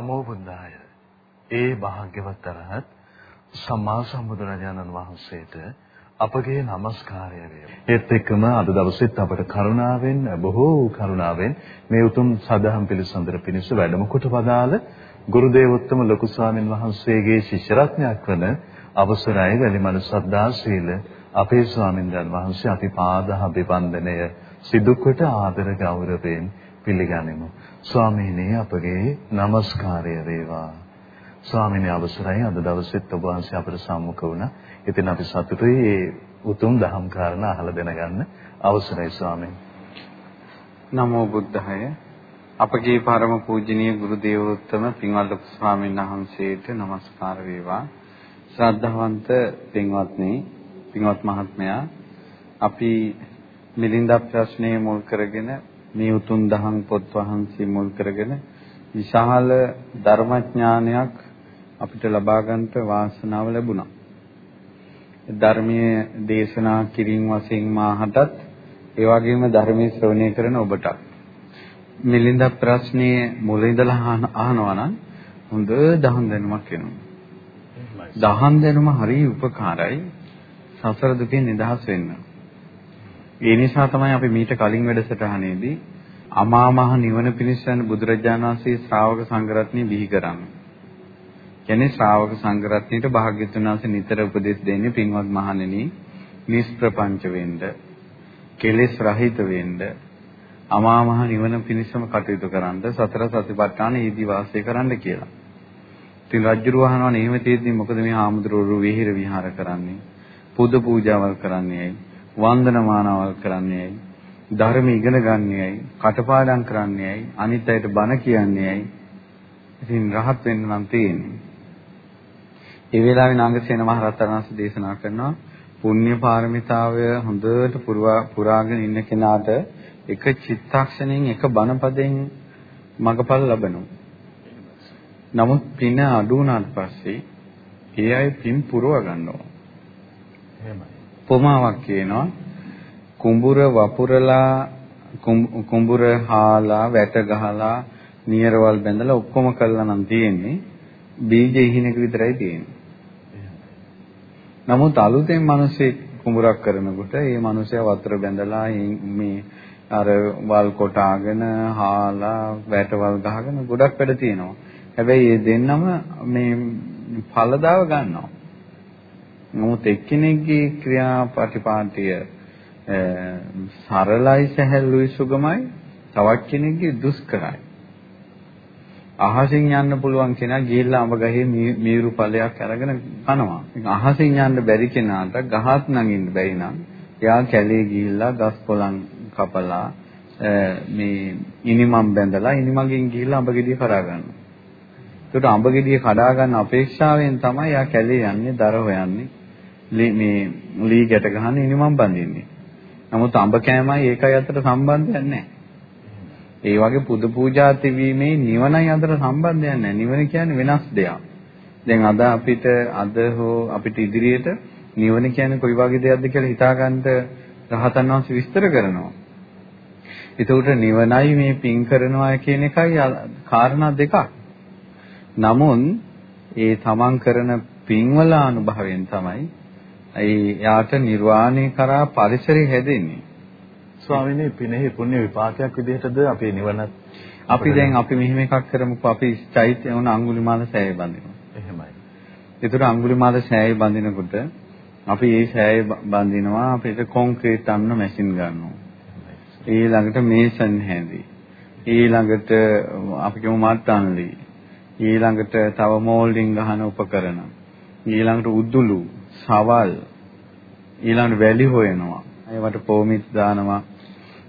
නමෝ බුද්ධාය. ඒ භාග්‍යවත් අරහත් සම්මා සම්බුදුරජාණන් වහන්සේට අපගේ নমස්කාරය වේවා. ඒත් එක්කම අද දවසෙත් අපට කරුණාවෙන් බොහෝ කරුණාවෙන් මේ උතුම් සදහම් පිළිසඳර පිණිස වැඩම කොට වදාළ ගුරු දේවෝත්තම ලොකු ස්වාමින් වහන්සේගේ ශිෂ්‍ය රත්නයක් වන අවසරයි වැලිමල සද්දා ශීල අපේ ස්වාමින්දයන් වහන්සේ අපි පාදහ බිවන්දනය සිදු කොට ආදර ගෞරවයෙන් පිළිගනිමු. ස්වාමීනි අපගේ নমස්කාරය වේවා. ස්වාමීනි අවසරයි අද දවසෙත් ඔබ වහන්සේ අපට සම්මුඛ වුණා. ඉතින් අපි සතුටුයි මේ උතුම් දහම් කාරණා අහලා දැනගන්න අවසරයි ස්වාමීනි. නමෝ බුද්ධාය. අපගේ පරම පූජනීය ගුරු දේවෝත්තම පින්වත් ලොකු ස්වාමීන් වහන්සේට নমස්කාර වේවා. ශ්‍රද්ධාවන්ත පින්වත්නි, පින්වත් මහත්මයා, අපි මිලින්දා ප්‍රශ්නය මුල් කරගෙන මේ උතුම් දහම් පොත් වහන්සේ මුල් කරගෙන විශාල ධර්මඥානයක් අපිට ලබා ගන්නට වාසනාව ලැබුණා. ධර්මයේ දේශනා කිරීම වශයෙන් මාහටත් ඒ වගේම ධර්මයේ ශ්‍රවණය කරන ඔබට මිලින්ද ප්‍රශ්නයේ මුල ඉඳලා අහනවා නම් හොඳ දහම් දැනුමක් එනවා. දහම් දැනුම හරිය උපකාරයි සසර දුකෙන් නිදහස් වෙන්න. ඒ නිසා තමයි අපි මීට කලින් වැඩසටහනේදී අමා මහ නිවන පිණිස යන බුදුරජාණන් වහන්සේ ශ්‍රාවක සංඝරත්නය බිහි කරන්නේ. කියන්නේ ශ්‍රාවක සංඝරත්නයට භාග්‍යතුන් වහන්සේ නිතර උපදෙස් දෙන්නේ පින්වත් මහණෙනි නිෂ්ප්‍රපංච වෙන්න, කෙලෙස් රහිත වෙන්න, අමා මහ නිවන පිණිසම කටයුතු කරන්න, සතර සතිපට්ඨාන ඊදි වාසය කරන්න කියලා. ඉතින් රජුරු වහනවා එහෙම තියෙද්දි මොකද මේ ආමුද්‍රවරු විහිර විහාර කරන්නේ? පුද පූජාවල් කරන්නේ ඇයි? වන්දනමානවල් කරන්නේ ඇයි? ධර්ම ඉගෙන ගන්නේ ඇයි? කටපාඩම් කරන්නේ ඇයි? අනිත් අයට බණ කියන්නේ ඇයි? ඉතින් රහත් වෙන්න නම් තියෙන්නේ. ඒ වෙලාවේ නාගසේන මහ රහතන් වහන්සේ දේශනා කරනවා පුණ්‍ය පාරමිතාවය හොඳට පුරාගෙන ඉන්න කෙනාට එක චිත්තක්ෂණයෙන් එක බණපදයෙන් මගපල් ලබනවා. නමුත් පින අඩු වුණාට පස්සේ ඒ අය පින් පුරව ගන්නවා. එහෙමයි. උපමාවක් කියනවා කුඹුර වපුරලා කුඹුර හාලා වැට ගහලා නියරවල් බැඳලා ඔක්කොම කළා නම් තියෙන්නේ බීජ ඉහිනක විතරයි තියෙන්නේ. නමුත් අලුතෙන් මිනිස්සේ කුඹුරක් කරනකොට ඒ මිනිසයා වතුර බැඳලා මේ අර වල් කොටාගෙන හාලා වැටවල් ගහගෙන ගොඩක් වැඩ තියෙනවා. හැබැයි මේ දෙන්නම මේ ඵලදාව ගන්නවා. නමුත් එක්කෙනෙක්ගේ ක්‍රියාපටිපාටිය සරලයි සැහැල්ලුයි සුගමයි තවත් කෙනෙක්ගේ දුෂ්කරයි. අහසින් යන්න පුළුවන් කෙනා ගිහිල්ලා අඹ ගහේ මීරු ඵලයක් අරගෙන කනවා. අහසින් යන්න බැරි කෙනාට ගහත් නගින්න බැරි නම් එයා කැලේ ගිහිල්ලා ගස් කොළන් කපලා මේ ඉනිමම් බැඳලා ඉනිමගෙන් ගිහිල්ලා අඹ ගෙඩිය කරා ගන්නවා. ඒකට අඹ ගෙඩිය කඩා ගන්න අපේක්ෂාවෙන් තමයි එයා කැලේ යන්නේ, දර හොයන්නේ. මේ ලී ගැට ගහන්නේ ඉනිමම් බඳින්නේ. නමුත් අඹ කෑමයි ඒකයි අතර සම්බන්ධයක් නැහැ. ඒ වගේ පුද පූජා තිබීමේ නිවනයි අතර සම්බන්ධයක් නැහැ. නිවන කියන්නේ වෙනස් දෙයක්. දැන් අද අපිට අද හෝ අපිට ඉදිරියට නිවන කියන්නේ කොයි වගේ දෙයක්ද කියලා හිතාගන්න රහතන් වහන්සේ විස්තර කරනවා. ඒකට නිවනයි මේ පින් කරනවා කියන එකයි කාරණා දෙකක්. නමුත් ඒ තමන් කරන පින්වල අනුභවයෙන් තමයි ඒ යාට නිර්වාණය කරා පරිසරය හැදෙන්නේ. ස්වාමීනි පිනෙහි පුණ්‍ය විපාකයක් විදිහටද අපේ නිවන අපි දැන් අපි මෙහෙම එකක් කරමුකෝ අපි චෛත්‍ය වුණ අඟුලිමාල සෑය බඳිනවා. එහෙමයි. ඒතර අඟුලිමාල සෑය බඳිනකොට අපි ඒ සෑය බඳිනවා අපිට කොන්ක්‍රීට් අන්න මැෂින් ගන්නවා. ඊළඟට මේසන් හැඳි. ඊළඟට අපි කියමු මට්ටන්ලි. ඊළඟට තව මෝල්ඩින් ගහන උපකරණ. ඊළඟට උද්දුලු සවල් ඊළඟ වැලි හොයනවා. ඒවට පොමිත් දානවා.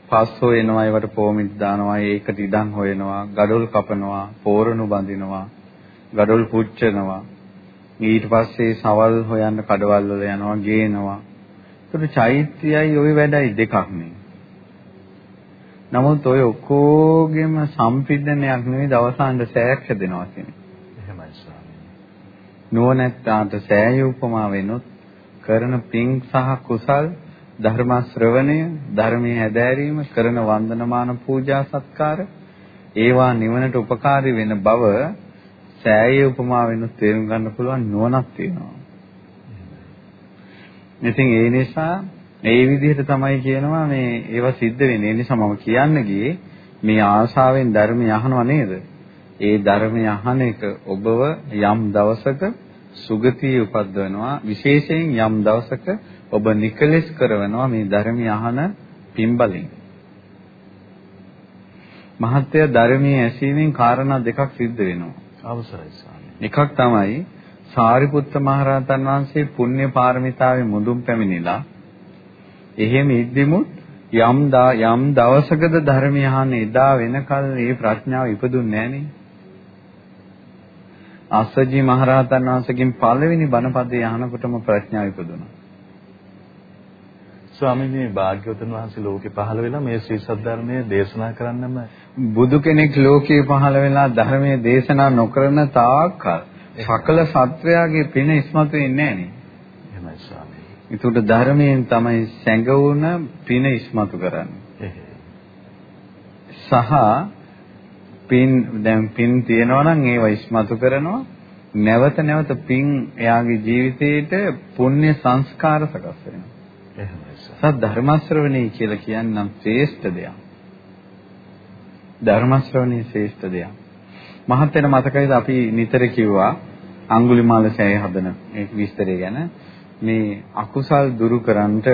පස් හොයනවා ඒවට පොමිත් දානවා. ඒකට ඉඩම් හොයනවා. gadol කපනවා. පෝරණු බඳිනවා. gadol පුච්චනවා. ඊට පස්සේ සවල් හොයන්න කඩවල් වල යනවා ගේනවා. ඒකට චෛත්‍යයයි ওই වැඩයි දෙකක් නේ. නමුත් ඔය ඔක්කොගෙම සම්පින්දනයක් නෙවෙයි දවසාන්ද සෑයක් හැදෙනවා කියන්නේ. එහෙමයි ස්වාමීනි. නුවණැත්තාට සෑය උපමා වෙනොත් කරන පින් සහ කුසල් ධර්ම ශ්‍රවණය ධර්මයේ හැදෑරීම කරන වන්දනමාන පූජා සත්කාර ඒවා නිවනට උපකාරී වෙන බව සෑයේ උපමා වෙනුත් තේරුම් ගන්න පුළුවන් නුවණක් තියෙනවා. ඉතින් ඒ නිසා ඒ විදිහට තමයි කියනවා මේ ඒවා සිද්ධ වෙන්නේ. ඒ නිසා මම කියන්න ගියේ මේ ආශාවෙන් ධර්මය අහනව නේද? ඒ ධර්මය අහන එක ඔබව යම් දවසක සුගතිය උපද්දවනවා. විශේෂයෙන් යම් දවසක ඔබ නිකලෙස් කරනවා මේ ධර්මය අහන පින්බලින්. මහත්ය ධර්මයේ ඇසීමෙන් කාරණා දෙකක් සිද්ධ වෙනවා. අවසරයි ස්වාමී. එකක් තමයි සාරිපුත්ත මහරහතන් වහන්සේ පුණ්‍ය පාරමිතාවේ මුදුන් පැමිණිලා එහෙම ඉද්දිමුත් යම් යම් දවසකද ධර්මය අහන්න එදා වෙනකල් මේ ප්‍රඥාව ඉපදුන්නේ නැහනේ. අස්සජි මහරහතන් වහන්සේගෙන් පළවෙනි බණපදයේ අහනකොටම ප්‍රඥාව ඉපදුණා. ස්වාමීන් මේ භාග්‍යවතුන් වහන්සේ ලෝකේ පහළ වෙලා මේ ශ්‍රී සද්ධර්මය දේශනා කරන්නම බුදු කෙනෙක් ලෝකේ පහළ වෙලා ධර්මයේ දේශනා නොකරන තාක්කල් සකල සත්වයාගේ පින ඉස්මතු වෙන්නේ නැහැ නේ. එහෙමයි ස්වාමී. ඒකට ධර්මයෙන් තමයි සැඟවුණ පින ඉස්මතු කරන්නේ. සහ පින් දැන් පින් තියෙනවා නම් ඒව ඉස්මතු කරනවා. නැවත නැවත පින් එයාගේ ජීවිතේට පුණ්‍ය සංස්කාර සකස් වෙනවා. එහෙමයි. සත් ධර්ම ශ්‍රවණේ කියලා කියන්නම් ශ්‍රේෂ්ඨ දෙයක්. ධර්ම ශ්‍රවණේ ශ්‍රේෂ්ඨ දෙයක්. මහත් වෙන මතකයිද අපි නිතර කිව්වා අඟුලිමාල සෑය හදන මේ විස්තරය ගැන මේ අකුසල් දුරු කරන්නට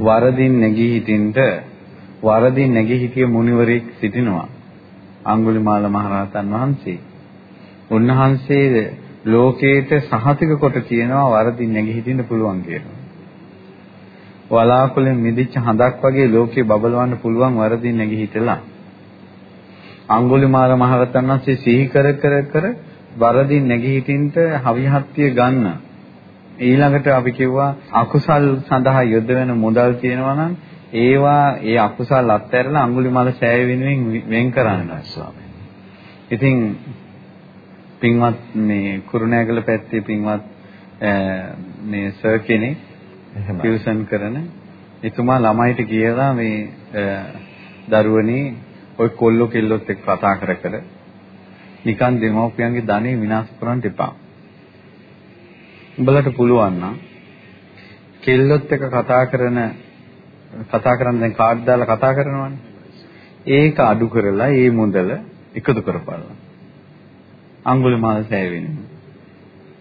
වරදින් නැගී හිටින්ට වරදින් නැගී හිටිය මුනිවරයෙක් සිටිනවා අඟුලිමාල මහරහතන් වහන්සේ. උන්වහන්සේ ලෝකේට සහතික කොට කියනවා වරදින් නැගී හිටින්න පුළුවන් කියලා. වලාකුලෙන් මිදිච්ච හඳක් වගේ ලෝකේ බබලවන්න පුළුවන් වරදින් නැගී හිටලා අඟුලිමාල මහරහතන් වහන්සේ සිහි කර කර කර වරදින් නැගී හිටින්ට හවිහත්තිය ගන්න ඊළඟට අපි කිව්වා අකුසල් සඳහා යොද වෙන මුදල් තියෙනවා නම් ඒවා ඒ අකුසල් අත්හැරලා අඟුලිමාල සෑය වෙනුවෙන් වෙන් කරන්න ස්වාමීනි. ඉතින් පින්වත් මේ කුරුණෑගල පැත්තේ පින්වත් මේ සර් කෙනෙක් ටියුෂන් කරන එතුමා ළමයිට කියලා මේ දරුවනේ ওই කොල්ලෝ කෙල්ලොත් එක්ක කතා කර කර නිකන් දෙමව්පියන්ගේ ධනෙ විනාශ කරන්න එපා. උඹලට පුළුවන් නම් කෙල්ලොත් එක්ක කතා කරන කතා කරන දැන් කාඩ් දාලා කතා කරනවනේ. ඒක අඩු කරලා ඒ මුදල එකතු කරපළා. අඟුලිමාල සෑය වෙනවා.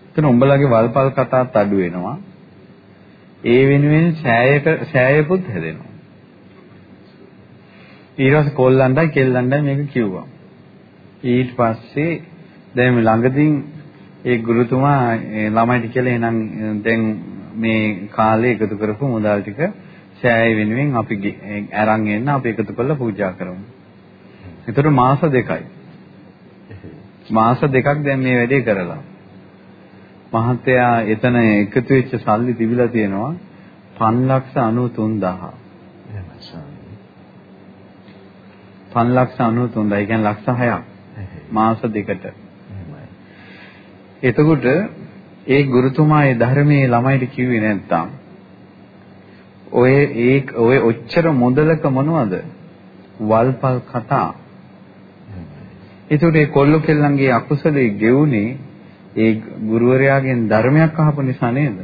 එතන උඹලගේ වල්පල් කතාත් අඩු වෙනවා. ඒ වෙනුවෙන් සෑයක සෑයකුත් හැදෙනවා. ඊට පස්සේ කොල්ලන්ටයි කෙල්ලන්ටයි මේක කිව්වා. ඊට පස්සේ දැන් ළඟදීන් ඒ ගුරුතුමා ළමයිට කියලා එහෙනම් දැන් මේ කාලේ එකතු කරපු මුදල් ටික සෑය වෙනුවෙන් අපි අරන් එන්න අපි එකතු කරලා පූජා කරමු. ඒතර මාස දෙකයි. මාස දෙකක් දැන් මේ වැඩේ කරලා. මහත්තයා එතන එකතු වෙච්ච සල්ලි තිබිලා තියෙනවා 593000. 593000 ඒ කියන්නේ ලක්ෂ 6ක්. මාස දෙකට. එතකොට ඒ ගුරුතුමා ඒ ධර්මයේ ළමයිට කිව්වේ නැත්තම් ඔය ඒ ඔය ඔච්චර මුදලක මොනවද? වල්පල් කතා. ඒතකොට ඒ කොල්ල කෙල්ලන්ගේ අකුසලයේ ගෙවුනේ ඒ ගුරුවරයාගෙන් ධර්මයක් අහපු නිසා නේද?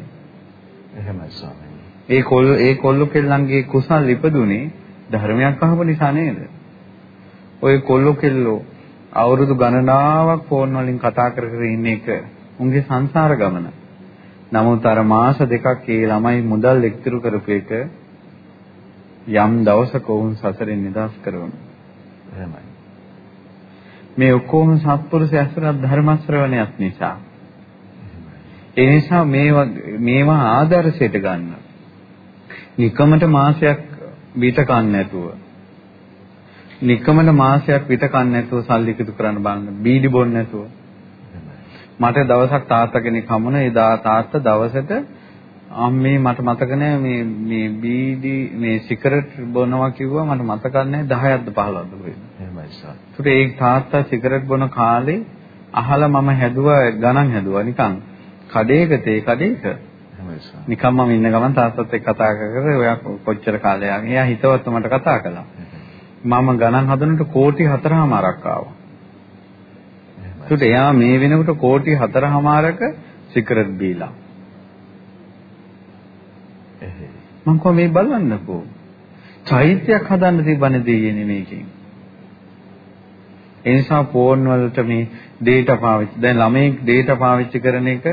එහෙමයි ස්වාමීනි. ඒ කොල්ල ඒ කොල්ල කෙල්ලන්ගේ කුසල් ඉපදුනේ ධර්මයක් අහපු නිසා නේද? ඔය කොල්ල කෙල්ලෝ අවුරුදු ගණනාවක් ෆෝන් වලින් කතා කර කර ඉන්න එක උන්ගේ සංසාර ගමන. නමුත් අර මාස දෙකක් ඒ ළමයි මුදල් එක්තිරු කරපු එක යම් දවසක වුන් සසරෙන් නිදහස් කරනවා. එහෙමයි. මේ ඔක්කොම සත්පුරුෂ ඇසුරක් ධර්ම ශ්‍රවණයක් නිසා. ඒ නිසා මේවා මේවා ආදර්ශයට ගන්න. නිකමට මාසයක් විත කන්න නැතුව. නිකමට මාසයක් විත කන්න නැතුව සල්ලි එකතු කරන්න බලන්න. බීඩි බොන්න නැතුව. මට දවසක් තාත්තා කෙනෙක් හමුණා. ඒ තාත්තා දවසට අම්මේ මට මතක නෑ මේ මේ බීඩි මේ සිගරට් බොනවා කිව්වා මට මතක නෑ 10ක්ද 15ක්ද වෙන්නේ. එහෙමයි සර්. ඒකට ඒ තාත්තා සිගරට් බොන කාලේ අහලා මම හැදුවා ගණන් හැදුවා නිකන් කඩේක තේ කඩේක. එහෙමයි සර්. නිකන් මම ඉන්න ගමන් තාත්තත් එක්ක කතා කර ඔයා කොච්චර කාලයක් එයා හිතවත් මට කතා කළා. මම ගණන් හදනකොට කෝටි 4මාරක් ආවා. ඒකට එයා මේ වෙනකොට කෝටි 4මාරක සිගරට් බීලා. මං කොහොම මේ බලන්නකෝ. චෛත්‍යයක් හදන්න තිබ්බනේ දෙයියනේ මේකෙන්. ඒ නිසා ෆෝන් වලට මේ data පාවිච්චි දැන් ළමයි data පාවිච්චි කරන එක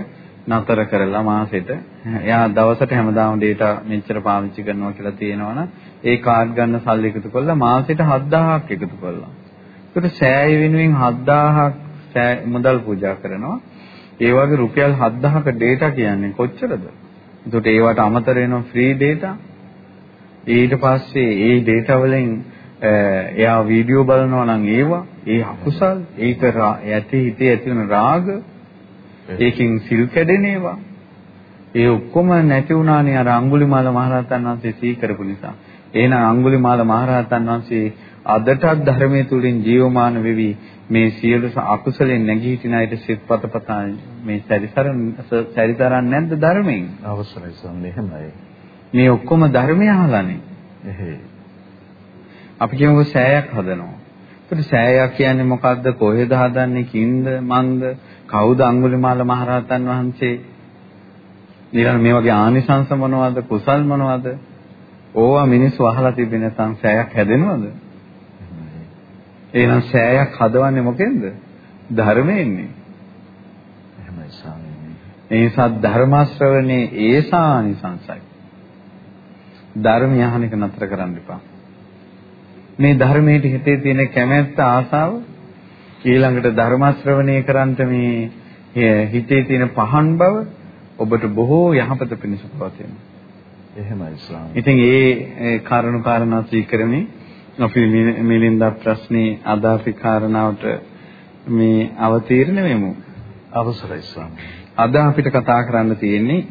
නතර කරලා මාසෙට එයා දවසට හැමදාම data මෙච්චර පාවිච්චි කරනවා කියලා තියෙනවනම් ඒ කාඩ් ගන්න සල්ලි එකතු කරලා මාසෙට 7000ක් එකතු කරලා. ඒකට සෑය වෙනුවෙන් 7000ක් මුදල් පූජා කරනවා. ඒ වගේ රුපියල් 7000ක data කියන්නේ කොච්චරද? ඒකට ඒවට අමතර වෙනවා ෆ්‍රී data. ඊට පස්සේ ඒ data වලින් එයා වීඩියෝ බලනවා නම් ඒවා ඒ අකුසල් ඒක ඇති හිතේ ඇති වෙන රාග ඒකෙන් සිල් කැඩෙන ඒවා ඒ ඔක්කොම නැති වුණානේ අර අඟුලිමාල මහරහතන් වහන්සේ සී කරපු නිසා එහෙනම් අඟුලිමාල මහරහතන් වහන්සේ අදටත් ධර්මයේ තුලින් ජීවමාන වෙවි මේ සියලු අකුසලෙන් නැගී සිටින අයට සිත්පතපතා මේ සැරිසරන් සැරිසරන් නැද්ද ධර්මයෙන් අවසරයි සම්මේ එහෙමයි මේ ඔක්කොම ධර්මය අහලානේ එහෙයි අපි කියමුකෝ සෑයක් හදනවා. ඒකට සෑයක් කියන්නේ මොකද්ද? කොහෙද හදන්නේ? කින්ද මන්ද? කවුද අඟුලිමාල මහරහතන් වහන්සේ? ඊළඟ මේ වගේ ආනිසංස මොනවද? කුසල් මොනවද? ඕවා මිනිස්සු අහලා තිබෙන නැත්නම් සෑයක් හැදෙනවද? එහෙනම් සෑයක් හදවන්නේ මොකෙන්ද? ධර්මයෙන්නේ. එහෙමයි ස්වාමීනි. ඒ නිසා ධර්ම ශ්‍රවණේ ඒසානිසංසයි. ධර්මය අහන එක නතර කරන්න එපා. මේ ධර්මයට හිතේ තියෙන කැමැත්ත ආසාව ඊළඟට ධර්ම ශ්‍රවණය කරන්ට මේ හිතේ තියෙන පහන් බව ඔබට බොහෝ යහපත පිණිස පවතිනවා. එහෙමයි ස්වාමී. ඉතින් ඒ කරුණු කාරණා සීකරමින් අපි මිලින්ද ප්‍රශ්නේ අද අපි කාරණාවට මේ අවතීර්ණ වෙමු. අවසරයි ස්වාමී. අද අපිට කතා කරන්න තියෙන්නේ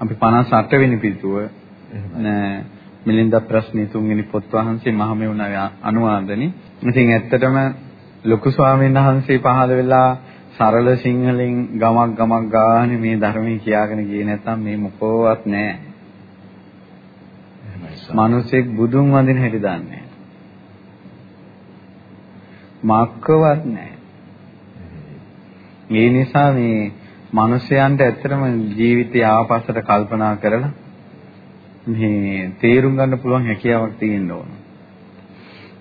අපි 58 වෙනි පිටුව මිලින්ද ප්‍රශ්නේ තුන්වෙනි පොත් වහන්සේ මහමෙවුනා අනුවාදනි. ඉතින් ඇත්තටම ලොකු ස්වාමීන් වහන්සේ පහළ වෙලා සරල සිංහලෙන් ගමක් ගමක් ගානේ මේ ධර්මයේ කියාගෙන ගියේ නැත්නම් මේ මොකවත් නැහැ. මිනිසෙක් බුදුන් වඳින හැටි දන්නේ මක්කවත් නැහැ. ඒ නිසා මේ මිනිසයන්ට ඇත්තටම ජීවිතය ආපස්සට කල්පනා කරලා මේ තේරුම් ගන්න පුළුවන් හැකියාවක් තියෙන්න ඕන.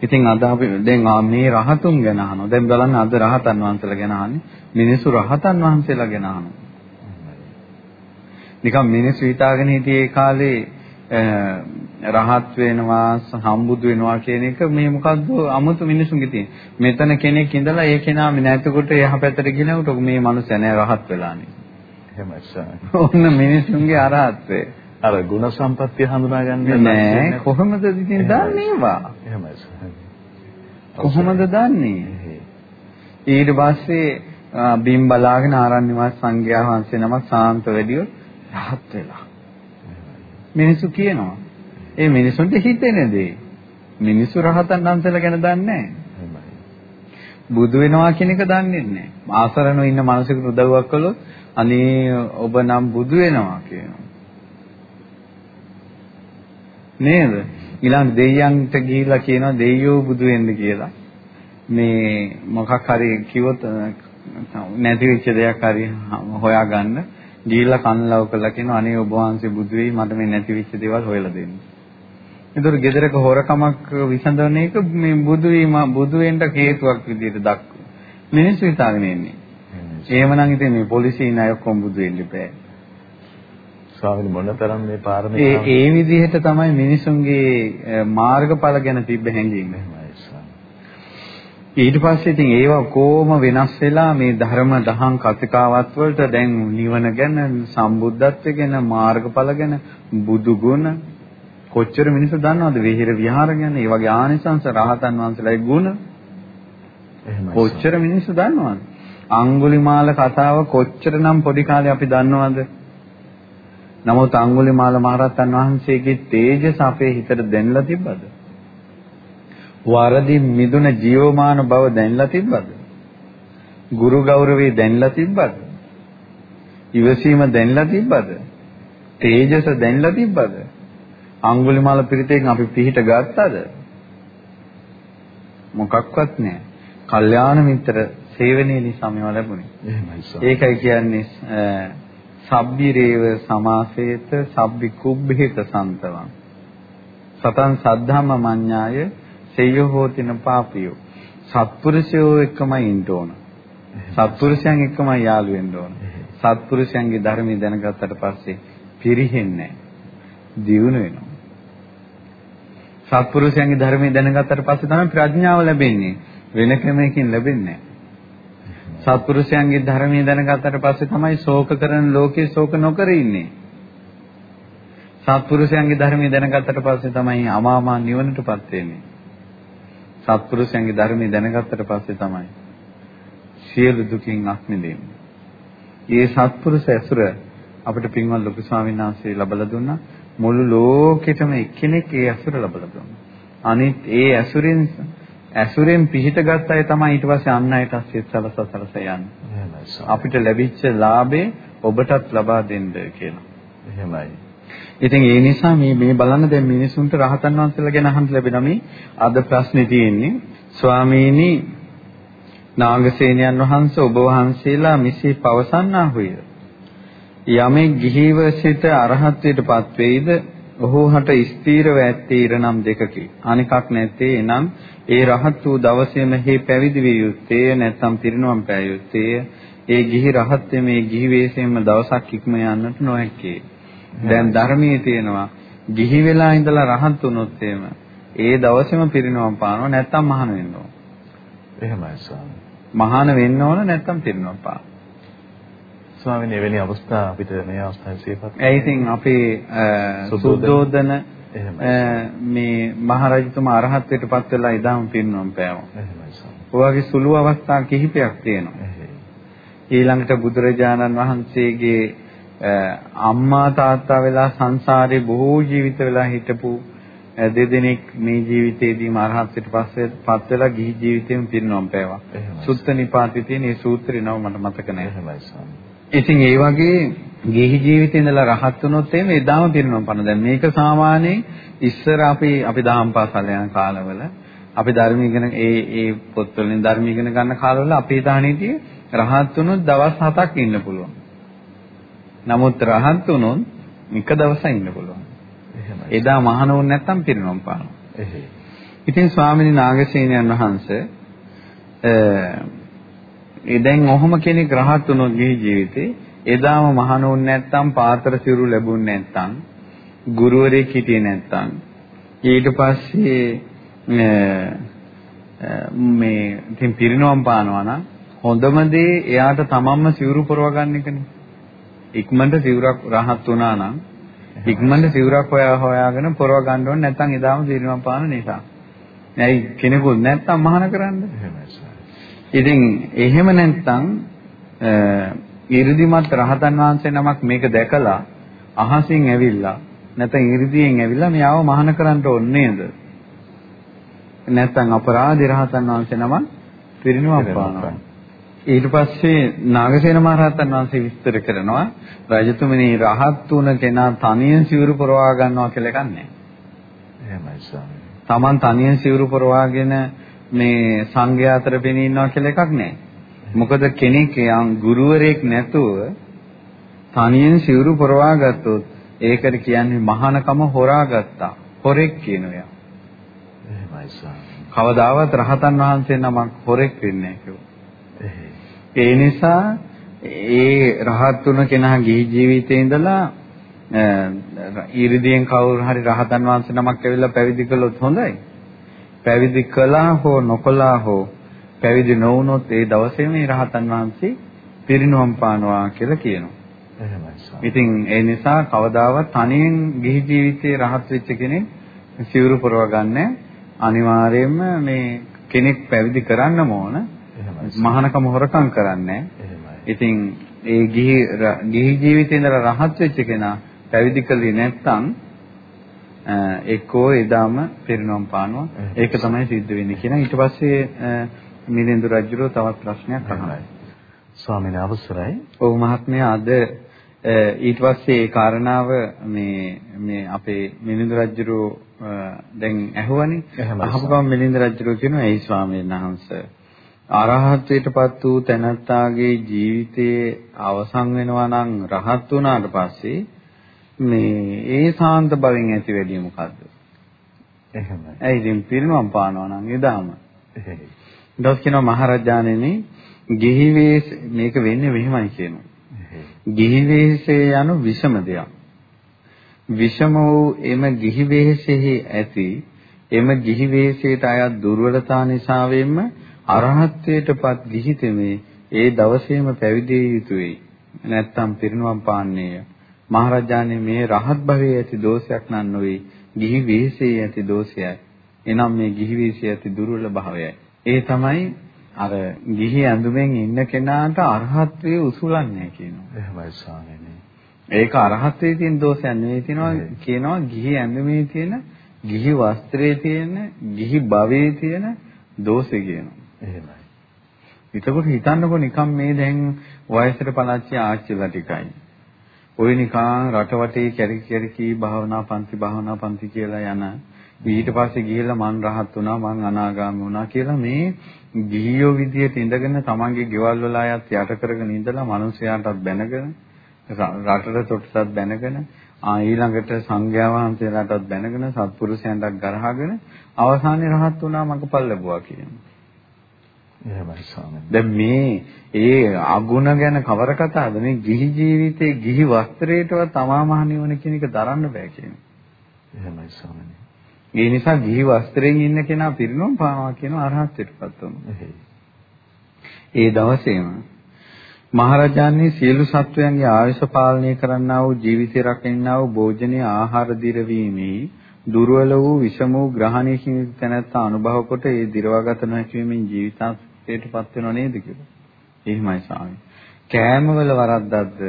ඉතින් අද අපි දැන් මේ රහතුන් ගැන අහනවා. දැන් බලන්න අද රහතන් වහන්සේලා ගැන අහන්නේ. මිනිස්සු රහතන් වහන්සේලා ගැන අහනවා. නිකන් මිනිස්සු හිතාගෙන හිටියේ කාලේ රහත් වෙනවා සම්බුදු වෙනවා කියන එක මේ මොකද්ද අමුතු මිනිසුන්ගේ තියෙන. මෙතන කෙනෙක් ඉඳලා ඒ කෙනා නැතිකොට එහා පැත්තට ගිනකොට මේ මනුස්සයා නෑ රහත් වෙලානේ. එහෙමයි. ඔන්න මිනිසුන්ගේ අරහත්වේ. අර ගුණ සම්පත්තිය හඳුනා ගන්න නෑ කොහොමද ඉතින් දන්නේවා? එහෙමයි. කොහොමද දන්නේ? ඊට පස්සේ බිම් බලාගෙන ආරණ්‍ය වාස සංඝයා වහන්සේ නමක් සාන්ත වැඩියෝ රහත් වෙලා. මිනිසු කියනවා ඒ මිනිසුන්ට හිතෙන දේ මිනිස්සු රහතන් වහන්සේලා ගැන දන්නේ නැහැ බුදු වෙනවා කියන එක දන්නේ නැහැ ආසරණව ඉන්න මිනිසෙකුට උදව්වක් කළොත් අනේ ඔබ නම් බුදු වෙනවා කියනවා නේද? ඊළඟ දෙයයන්ට ගිහිල්ලා කියනවා දෙයියෝ බුදු වෙන්න කියලා. මේ මොකක් හරි කිව්වොත් නැති වෙච්ච දෙයක් හරි හොයාගන්න ගිහිල්ලා කන්ලව් කරලා කියනවා අනේ ඔබ වහන්සේ බුදු වෙයි මට මේ නැති වෙච්ච දේවල් හොයලා දෙන්න. ඒතර ගෙදරක හොරකමක් විසඳන එක මේ බුදු වීම බුදු වෙන්න හේතුවක් විදිහට දක්වන. මිනිස්සු හිතාගෙන ඉන්නේ. එහෙමනම් ඉතින් මේ පොලිසිය නය ඔක්කොම බුදු වෙන්න බෑ. ස්වාමීන් මොනතරම් මේ පාරමී ඒ ඒ විදිහට තමයි මිනිසුන්ගේ මාර්ගඵල ගැන තිබ්බ හැඟීම. ඊට පස්සේ ඉතින් ඒවා කොහොම වෙනස් වෙලා මේ ධර්ම දහම් කතිකාවත් වලට දැන් නිවන ගැන සම්බුද්ධත්වය ගැන මාර්ගඵල ගැන බුදු ගුණ කොච්චර මිනිස්සු දන්නවද විහෙර විහාර ගැන ඒ වගේ ආනිසංස රහතන් වහන්සේලාගේ ගුණ කොච්චර මිනිස්සු දන්නවද අඟුලිමාල කතාව කොච්චරනම් පොඩි කාලේ අපි දන්නවද නමුත් අඟුලිමාල මහරහතන් වහන්සේගේ තේජස අපේ හිතට දැනලා තිබ්බද? වරදි මිදුන ජීවමාන බව දැනලා තිබ්බද? ගුරු ගෞරවේ දැනලා තිබ්බද? ඉවසීම දැනලා තිබ්බද? තේජස දැනලා තිබ්බද? අඟුලිමාල පිරිතෙන් අපි පිහිට ගත්තද? මොකක්වත් නැහැ. කල්යාණ මිත්‍ර සේවනයේ නිසා මේවා ලැබුණේ. එහෙමයි. ඒකයි කියන්නේ සබ්බිරේව සමාසේත සබ්බි කුබ්බේත සන්තවං. සතං සද්ධාම මඤ්ඤාය සේයෝ හෝතින පාපියෝ. සත්පුරුෂයෝ එක්කමයි ඉන්න ඕන. සත්පුරුෂයන් එක්කමයි යාළු වෙන්න ඕන. සත්පුරුෂයන්ගේ ධර්මය දැනගත්තට පස්සේ පිරිහෙන්නේ නැහැ. දියුණු වෙනවා. සත්පුරුෂයන්ගේ ධර්මය දැනගත්තට පස්සේ තමයි ප්‍රඥාව ලැබෙන්නේ. වෙන ක්‍රමයකින් ලැබෙන්නේ නැහැ. සත්පුරුෂයන්ගේ ධර්මය දැනගත්තට පස්සේ තමයි ශෝක කරන ලෝකේ ශෝක නොකර ඉන්නේ. සත්පුරුෂයන්ගේ ධර්මය දැනගත්තට පස්සේ තමයි අමාමා නිවනටපත් වෙන්නේ. සත්පුරුෂයන්ගේ ධර්මය දැනගත්තට පස්සේ තමයි සියලු දුකින් අත් මිදෙන්නේ. මේ සත්පුරුෂ ඇසුර අපිට පින්වත් ලොකු ස්වාමීන් වහන්සේ ලබලා දුන්නා. මුළු ලෝකෙටම එක්කෙනෙක් ඒ ඇසුර ලබලා දුන්නා. අනිත් ඒ ඇසුරෙන් ඇසුරෙන් පිහිට ගත්ත අය තමයි ඊට පස්සේ අන් අයට සිත සලස සලස යන්නේ. අපිට ලැබිච්ච ලාභේ ඔබටත් ලබා දෙන්න කියලා. එහෙමයි. ඉතින් ඒ නිසා මේ මේ බලන්න දැන් මිනිසුන්ට රහතන් වහන්සේලා ගැන අහන්න ලැබෙන මේ අද ප්‍රශ්නේ තියෙන්නේ ස්වාමීනි නාගසේනයන් වහන්සේ ඔබ වහන්සේලා මිසී පවසන්නාහුය. යමෙක් ගිහිව සිට අරහත්ත්වයටපත් වෙයිද ඔහුහට ස්ථීරව ඇත්තේ ඉරනම් දෙකකි. අනිකක් නැත්තේ එනම් ඒ රහත් වූ දවසේම හේ පැවිදි විය යුත්තේ නැත්නම් පිරිනුවම් පෑ යුත්තේ ඒ ගිහි රහත් මේ ගිහි වෙස්ෙම දවසක් ඉක්ම යන්නට නොහැකේ. දැන් ධර්මයේ තියෙනවා ගිහි වෙලා ඉඳලා රහත් වුණොත් ඒ දවසේම පිරිනුවම් පානවා නැත්නම් මහාන වෙන්න ඕන. එහෙමයි ස්වාමී. මහාන වෙන්න ඕන නැත්නම් පිරිනුවම් පාන. ස්වාමීන් එවැනි අවස්ථා අපිට මේ අවස්ථාවේ සියපත්. ඒ ඉතින් අපේ සුද්ධෝදන මේ මහරජතුමා අරහත්ත්වයට වෙලා ඉදාම පිරිනුවම් පෑවා. ඔයගේ සුළු අවස්ථා කිහිපයක් තියෙනවා. ඊළඟට බුදුරජාණන් වහන්සේගේ අම්මා තාත්තා වෙලා සංසාරේ බොහෝ ජීවිත වෙලා හිටපු දෙදෙනෙක් මේ ජීවිතේදීම අරහත්ත්වයට පස්සේ පත් වෙලා ගිහි ජීවිතේම පිරිනොම් පෑවා. සුත්ත නිපාතේ තියෙන මේ සූත්‍රේ නම මට මතක නැහැ. එහෙමයි ස්වාමී. ඉතින් ඒ වගේ ගිහි ජීවිතේ ඉඳලා රහත් වුණොත් එහෙම එදාම පිරිනොම් පන. දැන් මේක සාමාන්‍යයෙන් ඉස්සර අපි අපි දහම් පාසල් යන කාලවල අපි ධර්ම ඉගෙන ඒ ඒ පොත්වලින් ධර්ම ඉගෙන ගන්න කාලවල අපේ තාණීතිය රහත් වුණොත් දවස් 7ක් ඉන්න පුළුවන්. නමුත් රහත් වුණොත් එක දවසක් ඉන්න පුළුවන්. එහෙමයි. එදා මහාන වුණ නැත්තම් පිරිනොම් පානවා. එහෙයි. ඉතින් ස්වාමීන් නාගසේනයන් වහන්සේ ඒ දැන් ඔහොම කෙනෙක් රහත් වුණොත් ගිහි ජීවිතේ එදාම මහාන වුණ නැත්තම් පාතර සිරු ලැබුණ නැත්තම් ගුරුවරයෙක් හිටියේ නැත්තම් ඊට පස්සේ මේ ඉතින් පිරිනොම් පානවා නම් හොඳම දේ එයාට තමන්ම සිවුරු පරව ගන්න එකනේ. ඉක්මනට සිවුරක් රහත් වුණා නම් ඉක්මනට සිවුරක් හොයා හොයාගෙන පොරව ගන්න ඕනේ නැත්නම් එදාම දිනවම් පාන නිසා. ඇයි කෙනෙකුත් නැත්නම් මහාන කරන්න. ඉතින් එහෙම නැත්නම් 이르දිමත් රහතන් වහන්සේ නමක් මේක දැකලා අහසින් ඇවිල්ලා නැත්නම් 이르දියෙන් ඇවිල්ලා මෙයාව මහාන කරන්න ඕනේ නේද? නැත්නම් අපරාධ රහතන් වහන්සේ නමක් පිරිනුවම් පානවා. ඊට පස්සේ නාගසේන මහරහතන් වහන්සේ විස්තර කරනවා රජතුමනි රහත් වුණ කෙනා තනියෙන් සිවුරු පරවා ගන්නවා කියලා එකක් නැහැ. එහෙමයි ස්වාමී. Taman තනියෙන් සිවුරු පරවාගෙන මේ සංඝයා අතර පෙනී ඉන්නවා කියලා එකක් නැහැ. මොකද කෙනෙක් යම් ගුරුවරයෙක් නැතුව තනියෙන් සිවුරු පරවා ගත්තොත් ඒකට කියන්නේ මහානකම හොරා ගත්තා. හොරෙක් කියනවා. එහෙමයි ස්වාමී. කවදාවත් රහතන් වහන්සේ නමක් හොරෙක් වෙන්නේ නැහැ. ඒ නිසා ඒ රහත් තුන කෙනා ගිහි ජීවිතේ ඉඳලා ඊරිදියෙන් කවුරු හරි රහතන් වහන්සේ නමක් ඇවිල්ලා පැවිදි කළොත් හොඳයි. පැවිදි කළා හෝ නොකළා හෝ පැවිදි නොවුනොත් ඒ දවසේ මේ රහතන් වහන්සේ පිරිනුවම් පානවා කියලා කියනවා. එහෙමයි. ඉතින් ඒ නිසා කවදාවත් තනියෙන් ගිහි ජීවිතේ රහත් වෙච්ච කෙනෙක් සිවුරු පරව ගන්න අනිවාර්යයෙන්ම මේ කෙනෙක් පැවිදි කරන්නම ඕන. මහානකම හොරකම් කරන්නේ ඉතින් ඒ ගිහි ගිහි ජීවිතේ ඉඳලා රහත් වෙච්ච කෙනා පැවිදි කළේ නැත්නම් එක්කෝ එදාම පිරිනොම් පානවා. ඒක තමයි සිද්ධ වෙන්නේ කියන ඊට පස්සේ මිලින්දු රජුරෝ තවත් ප්‍රශ්නයක් අහනවා. ස්වාමීන් අවසරයි. ඔව් මහත්මයා අද ඊට පස්සේ ඒ කාරණාව මේ මේ අපේ මිලින්දු රජුරෝ දැන් ඇහුවනේ. අහපු ගමන් මිලින්දු රජුරෝ කියනවා ඒ ස්වාමීන් වහන්සේ අරහත්ත්වයටපත් වූ තැනැත්තාගේ ජීවිතයේ අවසන් වෙනවා නම් රහත් වුණාට පස්සේ මේ ඒ සාන්ත බවෙන් ඇති වෙන්නේ මොකද්ද? එහෙමයි. ඇයි ඉතින් පිරිනුවම් පානවා නම් එදාම. එහෙයි. ඊට කියනවා මහරජාණෙනි ගිහි වේස මේක වෙන්නේ මෙහෙමයි කියනවා. ගිහි වේසයේ යනු විෂම දෙයක්. විෂම වූ එම ගිහි වේසෙහි ඇති එම ගිහි වේසයට අයත් දුර්වලතා නිසාවෙන්ම අරහත්ත්වයටපත් ගිහි තෙමේ ඒ දවසේම පැවිදි යුතුයයි. නැත්තම් පිරිනුවම් පාන්නේය. මහරජාණන් මේ රහත් භවයේ ඇති දෝෂයක් නන් නොවේ. ගිහි වේසයේ ඇති දෝෂයයි. එනම් මේ ගිහි වේසයේ ඇති දුර්වල භාවයයි. ඒ තමයි අර ගිහි ඇඳුමෙන් ඉන්න කෙනාට අරහත්ත්වයේ උසුලන්නේ කියනවා. එහෙමයි ස්වාමීනි. ඒක අරහත්ත්වයේ තියෙන දෝෂයක් නෙවෙයි කියනවා කියනවා ගිහි ඇඳුමේ තියෙන ගිහි වස්ත්‍රයේ තියෙන ගිහි භවයේ තියෙන දෝෂය කියනවා. එහෙමයි. එතකොට හිතන්නකෝ නිකම් මේ දැන් වයසට පලච්ච ආච්චිලා ටිකයි. ওই නිකන් රටවටේ කැරි කැරි භාවනා පන්ති භාවනා පන්ති කියලා යන ඊට පස්සේ ගිහිල්ලා මං රහත් වුණා මං අනාගාමී වුණා කියලා මේ ගිහියෝ විදියට ඉඳගෙන තමන්ගේ ගෙවල් වල අයත් යට කරගෙන ඉඳලා මිනිසයාටත් බැනගෙන රටට තොටටත් බැනගෙන ආ ඊළඟට සංඝයා වහන්සේලාටත් බැනගෙන සත්පුරුෂයන්ටත් ගරහගෙන අවසානයේ රහත් වුණා මඟපල් ලැබුවා කියනවා. එහෙමයි ස්වාමීනි. දැන් මේ ඒ අගුණ ගැන කවර කතාවද මේ ගිහි ජීවිතේ ගිහි වස්ත්‍රයටවත් තමා මහ නිවන කියන එක දරන්න බෑ කියන්නේ. එහෙමයි ස්වාමීනි. ඒ නිසා ගිහි වස්ත්‍රයෙන් ඉන්න කෙනා පිරිනොම් පානවා කියන අරහත්ත්වයටපත් වෙනවා. ඒ දවසේම මහරජාණන් සියලු සත්වයන්ගේ ආයුෂ පාලනය කරන්නා වූ ජීවිතය රකින්නා වූ භෝජනීය ආහාර දිරවීමේ දුර්වල වූ විෂම වූ ග්‍රහණයකින් තැනැත්තා අනුභව කොට ඒ දිරවාගත නොහැකිවීමෙන් ජීවිතාන්තයටපත් වෙනව නේද කියලා. එහෙමයි ස්වාමී. කෑමවල වරද්දක්ද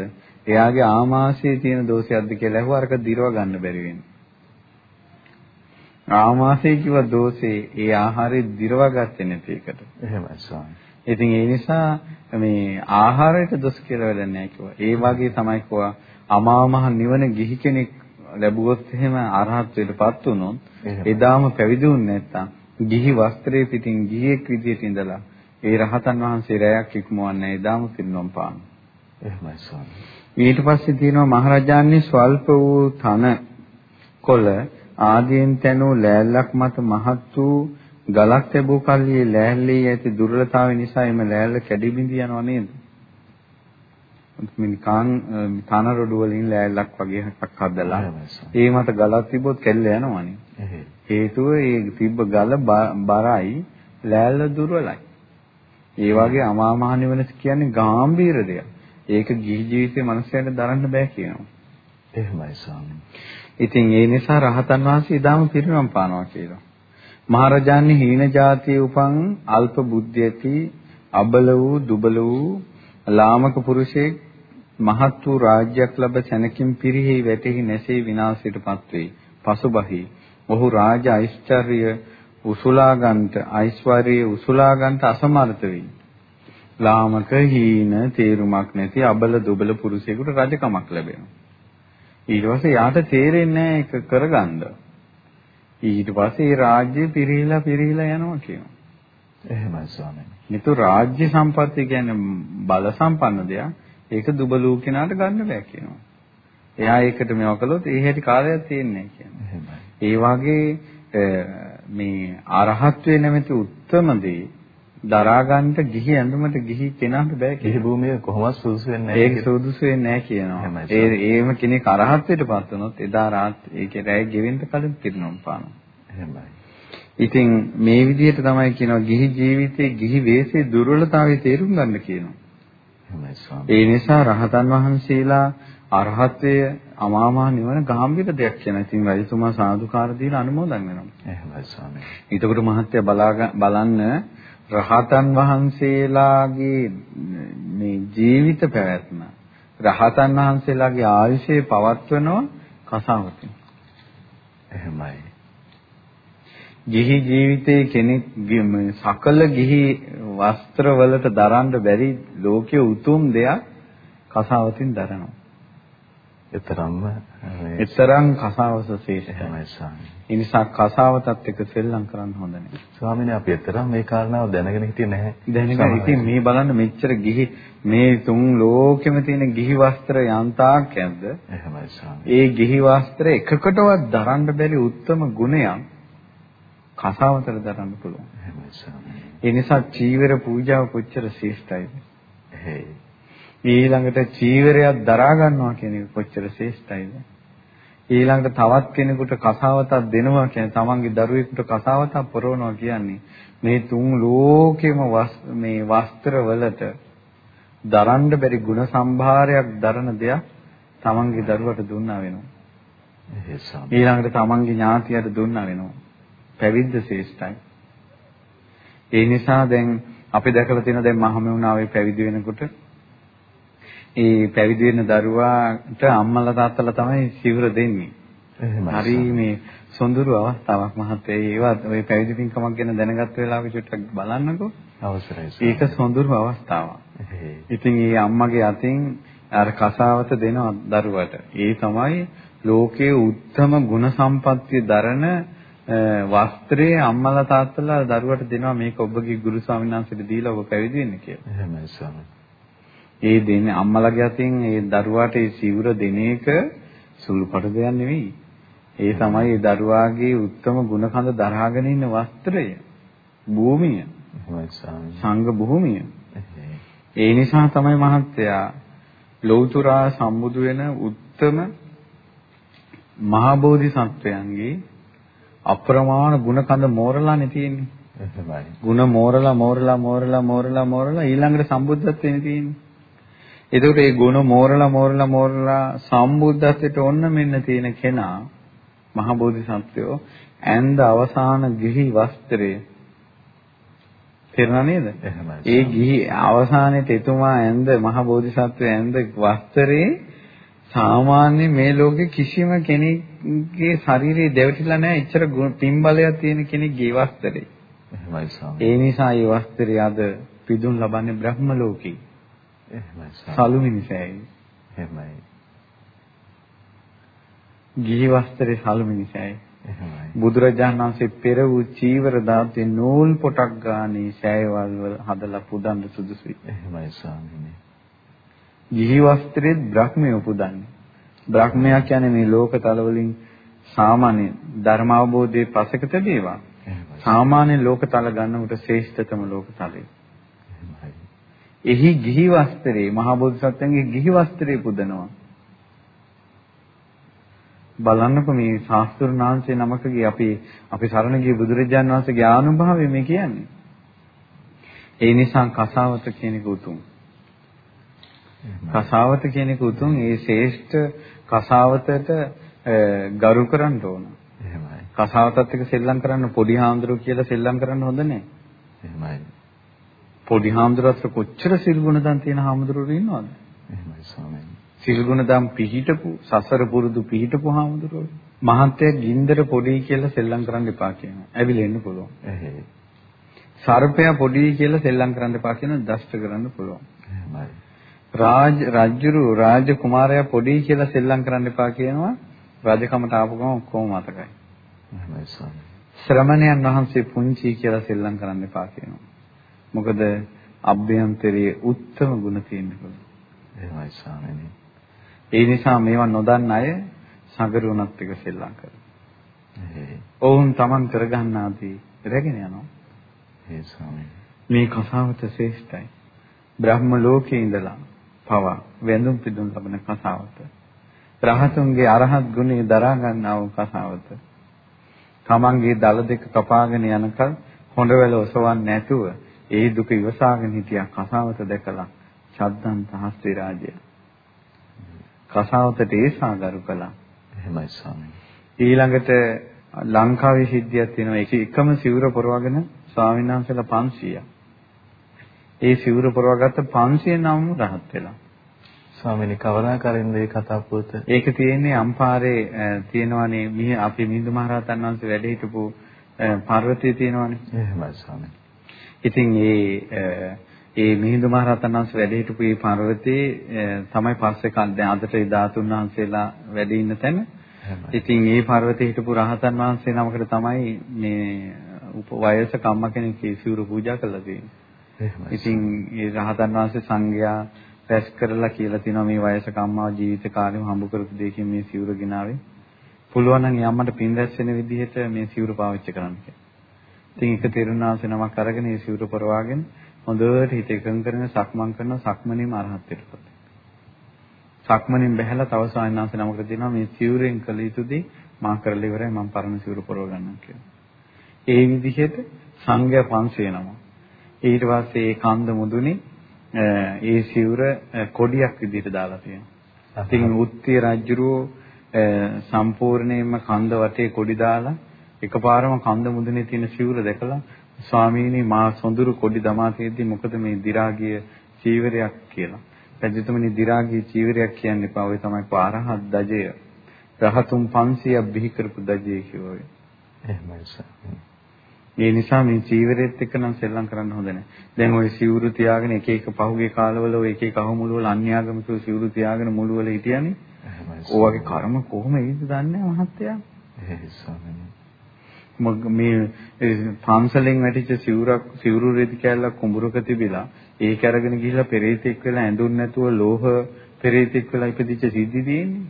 එයාගේ ආමාශයේ තියෙන දෝෂයක්ද කියලා ඇහුවා අරක දිරව ගන්න බැරි වෙනවා. ආමාශයේ කිව්ව දෝෂේ ඒ ආහාරය දිරවගත්තේ නැති එකට. එහෙමයි ස්වාමී. ඉතින් ඒ නිසා මේ ආහාරයට දොස් කියලා වැඩක් නැහැ කිව්වා. ඒ වගේ තමයි කිව්වා අමා මහ නිවන ගිහි කෙනෙක් ලැබුවොත් එහෙම අරහත්ත්වයටපත් වුණොත් එදාම පැවිදි වුනේ නැත්තම් ගිහි වස්ත්‍රයේ පිටින් ගිහියෙක් විදියට ඉඳලා ඒ රහතන් වහන්සේ රැයක් ඉක්මවන්නේ එදාම පිරිනොම් පාන. එහෙමයි ස්වාමී. ඊට පස්සේ තියෙනවා මහරජාණන් ස්වල්ප වූ තන කොළ ආදීන් තැනූ ලෑල්ලක් මත මහත් වූ ගලක් ලැබූ කල්හි ලෑල්ලේ ඇති දුර්වලතාවය නිසා එම ලෑල්ල කැඩි බිඳී යනවා නේද? මිනිකාන් තන රොඩු වලින් ලෑල්ලක් වගේ එකක් හදලා ඒ මත ගලක් තිබ්බොත් කැඩලා යනවනේ. හේතුව ඒ තිබ්බ ගල බරයි ලෑල්ල දුර්වලයි. ඒ වගේ අමා මහ නිවන කියන්නේ ගැඹීර දෙයක්. ඒක ගිහි ජීවිතේ මනුස්සයෙන්ට දරන්න බෑ කියනවා. එහෙමයි ස්වාමී. ඉතින් ඒ නිසා රහතන් වහන්සේ ඉදාම පිරිනමම් පානවා කියලා. මහරජාණන් හීන જાතියේ උපන් අල්ප බුද්ධි ඇති අබල වූ දුබල වූ ලාමක පුරුෂයෙක් මහත් වූ රාජ්‍යයක් ලැබ සැනකින් පිරිහි වැටෙහි නැසී විනාශයටපත් වේ. පසුබහි ඔහු රාජ ඓශ්චර්ය උසුලාගන්ට ඓශ්වර්යය උසුලාගන්ට අසමර්ථ වෙයි. ලාමක හීන තේරුමක් නැති අබල දුබල පුරුෂයෙකුට රජකමක් ලැබෙනවා. ඊට පස්සේ යාට තේරෙන්නේ නැහැ ඒක කරගන්න. ඊට පස්සේ රාජ්‍ය පිරිහිලා පිරිහිලා යනවා කියනවා. එහෙමයි ස්වාමීනි. නිතු රාජ්‍ය සම්පත්තිය කියන්නේ බල සම්පන්න දෙයක්. ඒක දුබලූ කෙනාට ගන්න බෑ කියනවා. එයා ඒකට මේව කළොත් ඒ හැටි කාලයක් තියෙන්නේ කියන්නේ. ඒ වගේ මේ අරහත්වේ නැමැති උත්තම දේ දරා ගන්නට ගිහි ඇඳුමට ගිහි කෙනාට බෑ ගිහි භූමිය කොහොමද සුදුසු වෙන්නේ නැහැ. ඒක සුදුසු වෙන්නේ නැහැ කියනවා. ඒ ඒම කෙනෙක් අරහත්ත්වයටපත් වුණොත් එදා රාත් ඒකේ රැය ගෙවෙන්න කලින් පිරිනොම් පානවා. එහෙමයි. ඉතින් මේ විදිහට තමයි කියනවා ගිහි ජීවිතයේ ගිහි වේසේ දුර්වලතාවය තේරුම් ගන්න කියනවා. ඒ නිසා රහතන් වහන්සේලා අරහත්ත්වය අමාමහ නිවන ගැඹිර දෙයක් කියන. ඉතින් රජතුමා සාදුකාර දීලා අනුමෝදන් වෙනවා. එහෙමයි ස්වාමී. ඊටකොට මහත්ය බලන්න රහතන් වහන්සේලාගේ මේ ජීවිත පැවැත්ම රහතන් වහන්සේලාගේ ආයුෂය පවත්වනවා කසාවතින්. එහෙමයි. ගිහි ජීවිතයේ කෙනෙක් සකල ගිහි වස්ත්‍ර වලට දරන්න බැරි ලෝකයේ උතුම් දෙයක් කසාවතින් දරනවා. එතරම්ම එතරම් කසාවස ශේෂයි. ස්වාමී. ඒ නිසා කසාවතත් එක්ක සෙල්ලම් කරන්න හොඳ නැහැ. ස්වාමීනි අපි එතරම් මේ කාරණාව දැනගෙන හිටියේ නැහැ. දැනගෙන ඉතින් මේ බලන්න මෙච්චර ගිහි මේ තුන් ලෝකෙම තියෙන ගිහි වස්ත්‍ර යන්තාක් ඇද්ද? එහෙමයි ස්වාමී. ඒ ගිහි වස්ත්‍ර එකකටවත් දරන්න බැරි උත්තරම ගුණයක් කසාවතට දරන්න පුළුවන්. එහෙමයි ස්වාමී. ඒ නිසා චීවර පූජාව කොච්චර ශ්‍රේෂ්ඨයිද? එහෙයි. ඊළඟට චීවරයක් දරා ගන්නවා කියන එක කොච්චර ශ්‍රේෂ්ඨයිද? ඊළඟට තවත් කෙනෙකුට කසාවතක් දෙනවා කියන්නේ තමන්ගේ දරුවෙකුට කසාවතක් පොරවනවා කියන්නේ මේ තුන් ලෝකෙම මේ වස්ත්‍ර වලට දරන්න බැරි ಗುಣ සම්භාරයක් දරන දෙයක් තමන්ගේ දරුවට දුන්නා වෙනවා. ඊළඟට තමන්ගේ ඥාතියට දුන්නා වෙනවා. පැවිද්ද ශ්‍රේෂ්ඨයි. ඒ නිසා දැන් අපි දැකලා තියෙන දැන් මහමෙවුනාවේ පැවිදි වෙනකොට ඒ පැවිදි වෙන දරුවාට අම්මලා තාත්තලා තමයි සිවුර දෙන්නේ. හරි මේ සොඳුරු අවස්ථාවක් මහත්තයා. ඒවත් ওই පැවිදි පින්කමක් ගැන දැනගත් වෙලාවෙ චුට්ටක් බලන්නකෝ. අවසරයි. ඒක සොඳුරු අවස්ථාවක්. ඉතින් ඒ අම්මගේ අතින් අර කසාවත දෙනවා දරුවට. ඒ තමයි ලෝකයේ උත්තම ගුණ සම්පත්තිය දරන වස්ත්‍රයේ අම්මලා තාත්තලා දරුවට දෙනවා මේක ඔබගේ ගුරු ස්වාමීන් වහන්සේට දීලා ඔබ පැවිදි වෙන්න කියලා. එහෙමයි ස්වාමී. ඒ දෙන්නේ අම්මලාගේ අතින් ඒ දරුවාට ඒ සිවුර දෙන එක සුළුපට දෙයක් නෙවෙයි. ඒ තමයි ඒ දරුවාගේ උත්තම ගුණකඳ දරාගෙන ඉන්න වස්ත්‍රය. භූමිය. සංඝ භූමිය. ඒ නිසා තමයි මහත්තයා ලෞතුරා සම්බුදු වෙන උත්තම මහා බෝධිසත්වයන්ගේ අප්‍රමාණ ගුණකඳ මෝරලානේ තියෙන්නේ. එහෙමයි. ಗುಣ මෝරලා මෝරලා මෝරලා මෝරලා මෝරලා ඊළඟට සම්බුද්ධත්වෙනේ තියෙන්නේ. එතකොට මේ ගුණ මෝරලා මෝරලා මෝරලා සම්බුද්ධත්වයට ඔන්න මෙන්න තියෙන කෙනා මහ බෝධිසත්වයෝ ඇඳ අවසාන ගිහි වස්ත්‍රය තේරුණා නේද? ඒ ගිහි අවසානයේ එතුමා ඇඳ මහ බෝධිසත්වය ඇඳ වස්ත්‍රේ සාමාන්‍ය මේ ලෝකේ කිසිම කෙනෙක්ගේ ශරීරේ දෙවටිලා නැහැ. එච්චර පින්බලයක් තියෙන කෙනෙක්ගේ වස්ත්‍රේ. එහෙමයි. ඒ නිසා මේ වස්ත්‍රය අද පිදුම් ලබන්නේ බ්‍රහ්ම ලෝකේ. එහෙමයි සලු මිනිසෑයි. එහෙමයි. ගිහි වස්ත්‍රේ සලු මිනිසෑයි. එහෙමයි. බුදුරජාණන් වහන්සේ පෙර වූ චීවර දාතේ නූල් පොටක් ගානේ සෑයවල් වල හදලා පුදන්න සුදුසුයි. එහෙමයි ස්වාමීනි. ගිහි වස්ත්‍රෙත් බ්‍රහ්මය උපුදන්නේ. බ්‍රහ්මයා කියන්නේ මේ ලෝකතල වලින් සාමාන්‍ය ධර්ම අවබෝධයේ පසක තිබේවා. සාමාන්‍ය ලෝකතල ගන්නකොට ශ්‍රේෂ්ඨතම ලෝකතලය. එහි ගිහි වස්ත්‍රේ මහා බෝධිසත්වයන්ගේ ගිහි වස්ත්‍රේ පුදනවා. බලන්නකො මේ ශාස්ත්‍රඥාන්සේ නමකගේ අපි අපි සරණ ගිය බුදුරජාණන් වහන්සේගේ ආනුභාවය මේ කියන්නේ. ඒ නිසා කසාවත කියන එක උතුම්. කසාවත කියන එක උතුම් ඒ ශ්‍රේෂ්ඨ කසාවතට ගරු කරන්න ඕන. එහෙමයි. කසාවතත් එක්ක සෙල්ලම් කරන්න පොඩි හාමුදුරුවෝ කියලා සෙල්ලම් කරන්න හොඳ නැහැ. එහෙමයි. පොඩි හාමුදුරුවෝ කොච්චර සිල් ගුණදන් තියෙන හාමුදුරුවෝ ඉන්නවද? එහෙමයි ස්වාමීනි. සිල් ගුණදන් පිහිටපු සසර පුරුදු පිහිටපු හාමුදුරුවෝ. මහත්ය ගින්දර පොඩි කියලා සෙල්ලම් කරන්න එපා කියනවා. ඇවිලෙන්න පුළුවන්. එහෙයි. සර්පයා පොඩි කියලා සෙල්ලම් කරන්න එපා කියන දෂ්ට කරන්න පුළුවන්. එහෙමයි. රාජ රජුරු රාජ කුමාරයා පොඩි කියලා සෙල්ලම් කරන්න එපා කියනවා. රාජකමට ආපු ගමන් ඔක්කොම මතකයි. එහෙමයි ස්වාමී. ශ්‍රමණයන් වහන්සේ පුංචි කියලා සෙල්ලම් කරන්න එපා කියනවා. මොකද අභ්‍යන්තරයේ උත්තම ගුණ පුළුවන්. එහෙමයි ස්වාමීනි. ඒ නිසා මේවා නොදන්න අය සගරුණත් එක සෙල්ලම් කරනවා. ඔවුන් Taman කරගන්නාදී රැගෙන යනවා. ඒ ස්වාමීනි. මේ කසාවත ශ්‍රේෂ්ඨයි. බ්‍රහ්ම ලෝකේ ඉඳලා පවා වැඳුම් පිදුම් ලබන කසාවත. රහතුන්ගේ අරහත් ගුණේ දරා ගන්නා වූ කසාවත. තමන්ගේ දල දෙක කපාගෙන යනකල් හොඬවැල ඔසවන්නේ නැතුව ඒ දුක ඉවසාගෙන හිටියා කසාවත දැකලා ශබ්දන්ත හස්ති රාජය. කසාවතට ඒසාගරු කළා. එහෙමයි ස්වාමී. ඊළඟට ලංකාවේ සිද්ධියක් තියෙනවා. ඒක එකම සිවුර පොරවගෙන ස්වාමීන් වහන්සේලා 500ක්. ඒ සිවුර පොරවගත්ත 500 නම් රහත් වෙලා. ස්වාමීනි කවරාකාරින්ද මේ කතා පොත? ඒක තියෙන්නේ අම්පාරේ තියෙනවානේ මිහ අපි මිහිඳු මහරහතන් වහන්සේ වැඩ හිටපු පර්වතය තියෙනවානේ. එහෙමයි ස්වාමීනි. ඉතින් ඒ ඒ මිහිඳු මහ රහතන් වහන්සේ වැඩ හිටපු මේ පර්වතේ තමයි පස්සේ දැන් අදට ධාතුන් වහන්සේලා වැඩ ඉන්න තැන. ඉතින් මේ පර්වතේ හිටපු රහතන් වහන්සේ නමකට තමයි මේ උප වයසක අම්මා කෙනෙක් සිවුරු පූජා කළා තියෙන්නේ. ඉතින් ඒ රහතන් වහන්සේ සංඝයා රැස් කරලා කියලා තිනවා මේ වයසක අම්මාව ජීවිත කාලෙම හම්බ කරපු දෙයකින් මේ සිවුර ගෙනාවේ. පුළුවන් නම් ඒ අම්මට පින් රැස් වෙන විදිහට මේ සිවුර පාවිච්චි කරන්න කියලා. ඉතින් එක තෙරුණාසේ නමක් අරගෙන මේ සිවුර පරවාගෙන හොඳට හිත එකඟ කරගෙන සක්මන් කරන සක්මනේම අරහත්ත්වයටපත්. සක්මනින් බැහැලා තව ස්වාමීන් නමකට දෙනවා මේ සිවුරෙන් කළ යුතුදී මා කරලා ඉවරයි මම පරණ සිවුර පරව ගන්නම් කියලා. ඒ විදිහට සංඝයා 500 නම. ඊට පස්සේ ඒ කන්ද මුදුනේ ඒ සිවුර කොඩියක් විදිහට දාලා තියෙනවා. ඉතින් උත්තිය රජුරෝ සම්පූර්ණයෙන්ම කන්ද වටේ කොඩි දාලා එකපාරම කන්ද මුදුනේ තියෙන සිවුර දැකලා ස්වාමීනි මා සොඳුරු කොඩි දමා තියෙද්දි මොකද මේ දි รา ගිය චීවරයක් කියලා. රජතුමනි දි รา ගිය චීවරයක් කියන්නේ පා ඔය තමයි පාරහත් දජය. රහතුන් 500ක් බිහි කරපු දජය කියවයි. එහෙමයි සර්. ඒ නිසා මේ චීවරෙත් එක්ක නම් සෙල්ලම් කරන්න හොඳ නැහැ. දැන් ওই සිවුරු තියාගෙන එක එක පහුගිය කාලවල ඔය එක එක අහමුළු වල අන්‍යාගමික සිවුරු තියාගෙන මුළු වල හිටියනේ. එහෙමයි. ඔයගේ කර්ම කොහොම වෙයිද දන්නේ මහත්තයා? එහෙයි ස්වාමීනි. මේ පන්සලෙන් වැටිච්ච සිවුරක් සිවුරු රෙදි කෑල්ලක් කුඹුරක තිබිලා ඒක අරගෙන ගිහිල්ලා පෙරේතෙක් වෙලා ඇඳුන් නැතුව ලෝහ පෙරේතෙක් වෙලා ඉපදිච්ච සිද්ධි තියෙන්නේ.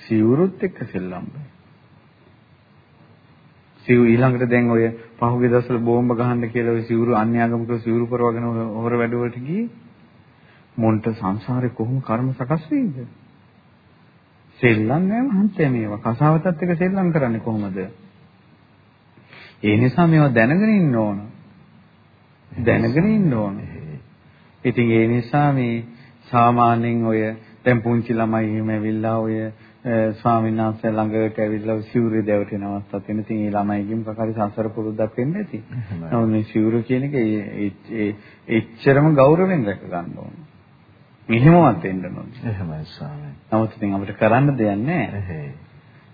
සිවුරුත් එක්ක සෙල්ලම් බෑ සිව් ඊළඟට දැන් ඔය පහුගිය දවස්වල බෝම්බ ගහන්න කියලා ඔය සිවුරු අන්‍යාගමික සිවුරු පරවගෙන හොර වැඩවලට ගියේ. මොන්ට සංසාරේ කොහොම කර්ම සකස් වෙයිද? සෙල්ලම් නෑ මහන්තය මේවා. කසාවතත් එක්ක සෙල්ලම් කරන්නේ කොහොමද? ඒ නිසා මේවා දැනගෙන ඉන්න ඕන. දැනගෙන ඉන්න ඕන. ඉතින් ඒ නිසා මේ සාමාන්‍යයෙන් ඔය දැන් පුංචි ළමයි එහෙම ඇවිල්ලා ඔය ස්වාමීන් වහන්සේ ළඟට ඇවිල්ලා සිවුරු දැවටෙන අවස්ථාවක් තියෙන. ඉතින් ඒ ළමයිගෙන් මොකක්hari සංසාර පුරුද්දක් වෙන්නේ නැති. නමුත් මේ සිවුරු කියන එක ඒ එච්චරම ගෞරවයෙන් රැක ගන්න ඕන. මෙහෙමවත් වෙන්න ඕනේ. එහෙමයි ස්වාමීන්. නමුත් ඉතින් අපිට කරන්න දෙයක් නැහැ.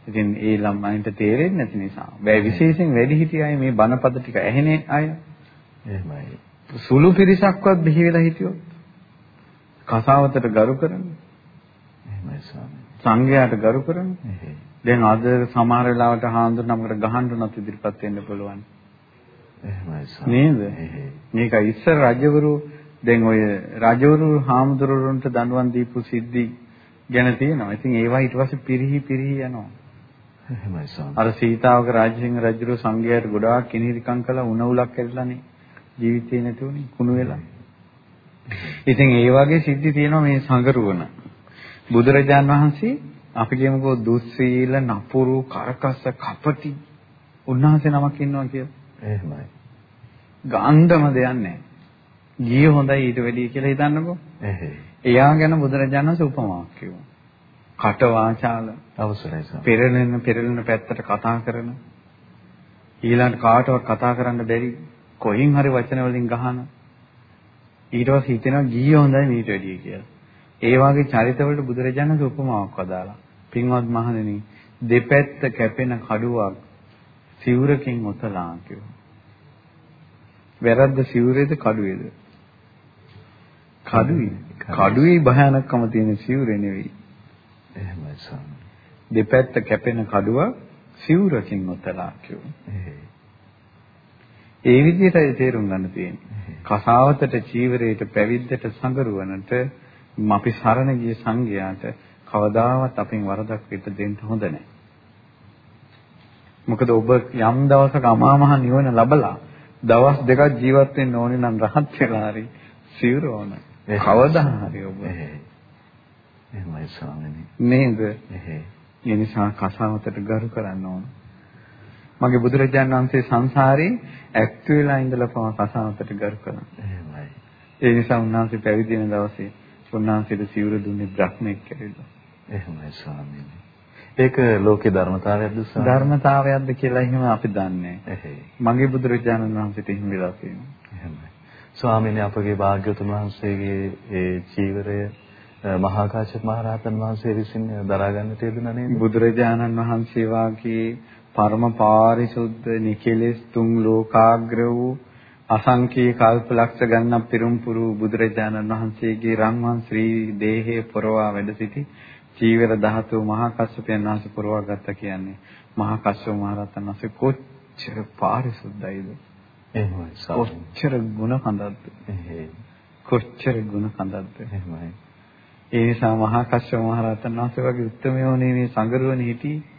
ඉතින් ඒ ළමයින්ට තේරෙන්නේ නැති නිසා. වැය විශේෂයෙන් වැඩිහිටිය අය මේ බණපද ටික ඇහෙනේ අය. එහෙමයි. සුළු පිරිසක්වත් බිහි වෙලා හිටියොත් කසාවතට ගරු කරන්නේ. එහෙමයි ස්වාමී. සංඝයාට ගරු කරන්නේ. දැන් අද සමහර වෙලාවට හාමුදුරනමකට ගහන්න උනත් ඉදිරිපත් වෙන්න පුළුවන්. එහෙමයි ස්වාමී. නේද? මේක ඉස්සර රජවරු දැන් ඔය රජවරු හාමුදුරුවන්ට දඬුවම් දීපු සිද්ධි ගැන තියෙනවා. ඉතින් ඒවා ඊට පස්සේ පිරිහි පිරිහි යනවා. එහෙමයි ස්වාමී. අර සීතාවක රාජසිංහ රජුගේ සංඝයාට ගොඩාක් කිනිරිකම් කළා උණ උලක් ඇරිලානේ ජීවිතේ නැතුවනේ කුණු වෙලා. ඉතින් ඒ වගේ සිද්ධි තියෙනවා මේ සංගරුවන. බුදුරජාන් වහන්සේ අපි කියමුකෝ දුස්සීල නපුරු කරකස්ස කපටි උන්වහන්සේ නමක් ඉන්නවා කියලා. එහෙමයි. ගාන්ධම දෙයක් නැහැ. ගිය හොඳයි ඊට වැඩිය කියලා හිතන්නකෝ. එහෙයි. එයා ගැන බුදුරජාණන් වහන්සේ උපමාවක් කිව්වා. කට වාචාල අවසරයි සර්. පෙරලෙන පෙරලෙන පැත්තට කතා කරන ඊළඟ කාටවත් කතා කරන්න බැරි කොයින් හරි වචන වලින් ගහන ඊට පස්සේ හිතෙනවා ගියේ හොඳයි මීට වැඩිය කියලා. ඒ වගේ චරිතවලට බුදුරජාණන් උපමාවක් වදාලා. පින්වත් මහණෙනි දෙපැත්ත කැපෙන කඩුවක් සිවුරකින් ඔතලා කිව්වා. වැරද්ද සිවුරේද කඩුවේද? කඩුවේ. කඩුවේ භයානකම තියෙන සිවුරේ නෙවෙයි. එහෙමයි ස්වාමී. දෙපැත්ත කැපෙන කඩුව සිවුරකින් ඔතලා කියුවා. ඒ විදිහටයි තේරුම් ගන්න තියෙන්නේ. කසාවතට චීවරයට පැවිද්දට සංගරුවනට අපි සරණ ගිය සංඝයාට කවදාවත් අපෙන් වරදක් පිට දෙන්න හොඳ නැහැ. මොකද ඔබ යම් දවසක අමා මහ නිවන ලබලා දවස් දෙකක් ජීවත් වෙන්න ඕනේ නම් රහත් වෙලා හරි සිවුර ඕන. කවදා හරි ඔබ එහෙමයි ස්වාමීනි. නේද? එහෙයි. ඒ නිසා කසාවතට ගරු කරන්න ඕන. මගේ බුදුරජාණන් වහන්සේ සංසාරේ ඇක්ට වෙලා ඉඳලා පවා කසාවතට ගරු කළා. එහෙමයි. ඒ නිසා උන්වහන්සේ පැවිදි වෙන දවසේ උන්වහන්සේට සිවුර දුන්නේ බ්‍රහ්මෙක් කියලා. එහෙමයි ස්වාමීනි. ඒක ලෝකේ ධර්මතාවයක්ද ස්වාමීනි? ධර්මතාවයක්ද කියලා එහෙම අපි දන්නේ නැහැ. මගේ බුදුරජාණන් වහන්සේට එහෙම වෙලා තියෙනවා. එහෙමයි. ස්වාමීනි අපගේ භාග්‍යවතුන් වහන්සේගේ ඒ චීවරය මහා කාශ්‍යප මහ රහතන් වහන්සේ විසින් දරා ගන්නට යෙදුණා නේද? බුදුරජාණන් වහන්සේ වාගේ පරම පාරිශුද්ධ නිකලෙස් තුන් ලෝකාග්‍ර වූ අසංකී කල්පලක්ෂ ගණනක් පිරුම්පුරු බුදුරජාණන් වහන්සේගේ රන්වන් ශ්‍රී දේහයේ පොරවා වැඩ සිටි චීවර ධාතු මහා කස්සපයන් වහන්සේ පොරවා ගත්තා කියන්නේ. මහා කස්සප මහ රහතන් වහන්සේ කොච්චර පාරිශුද්ධයිද? එහෙමයි කොච්චර ගුණ කඳක්ද? කොච්චර ගුණ කඳක්ද? එහෙමයි ඒ නිසා මහා කස්සප මහ රහතන් වහන්සේ වගේ උත්තරමයෝ නෙමේ සංගරුවනේ හිටියේ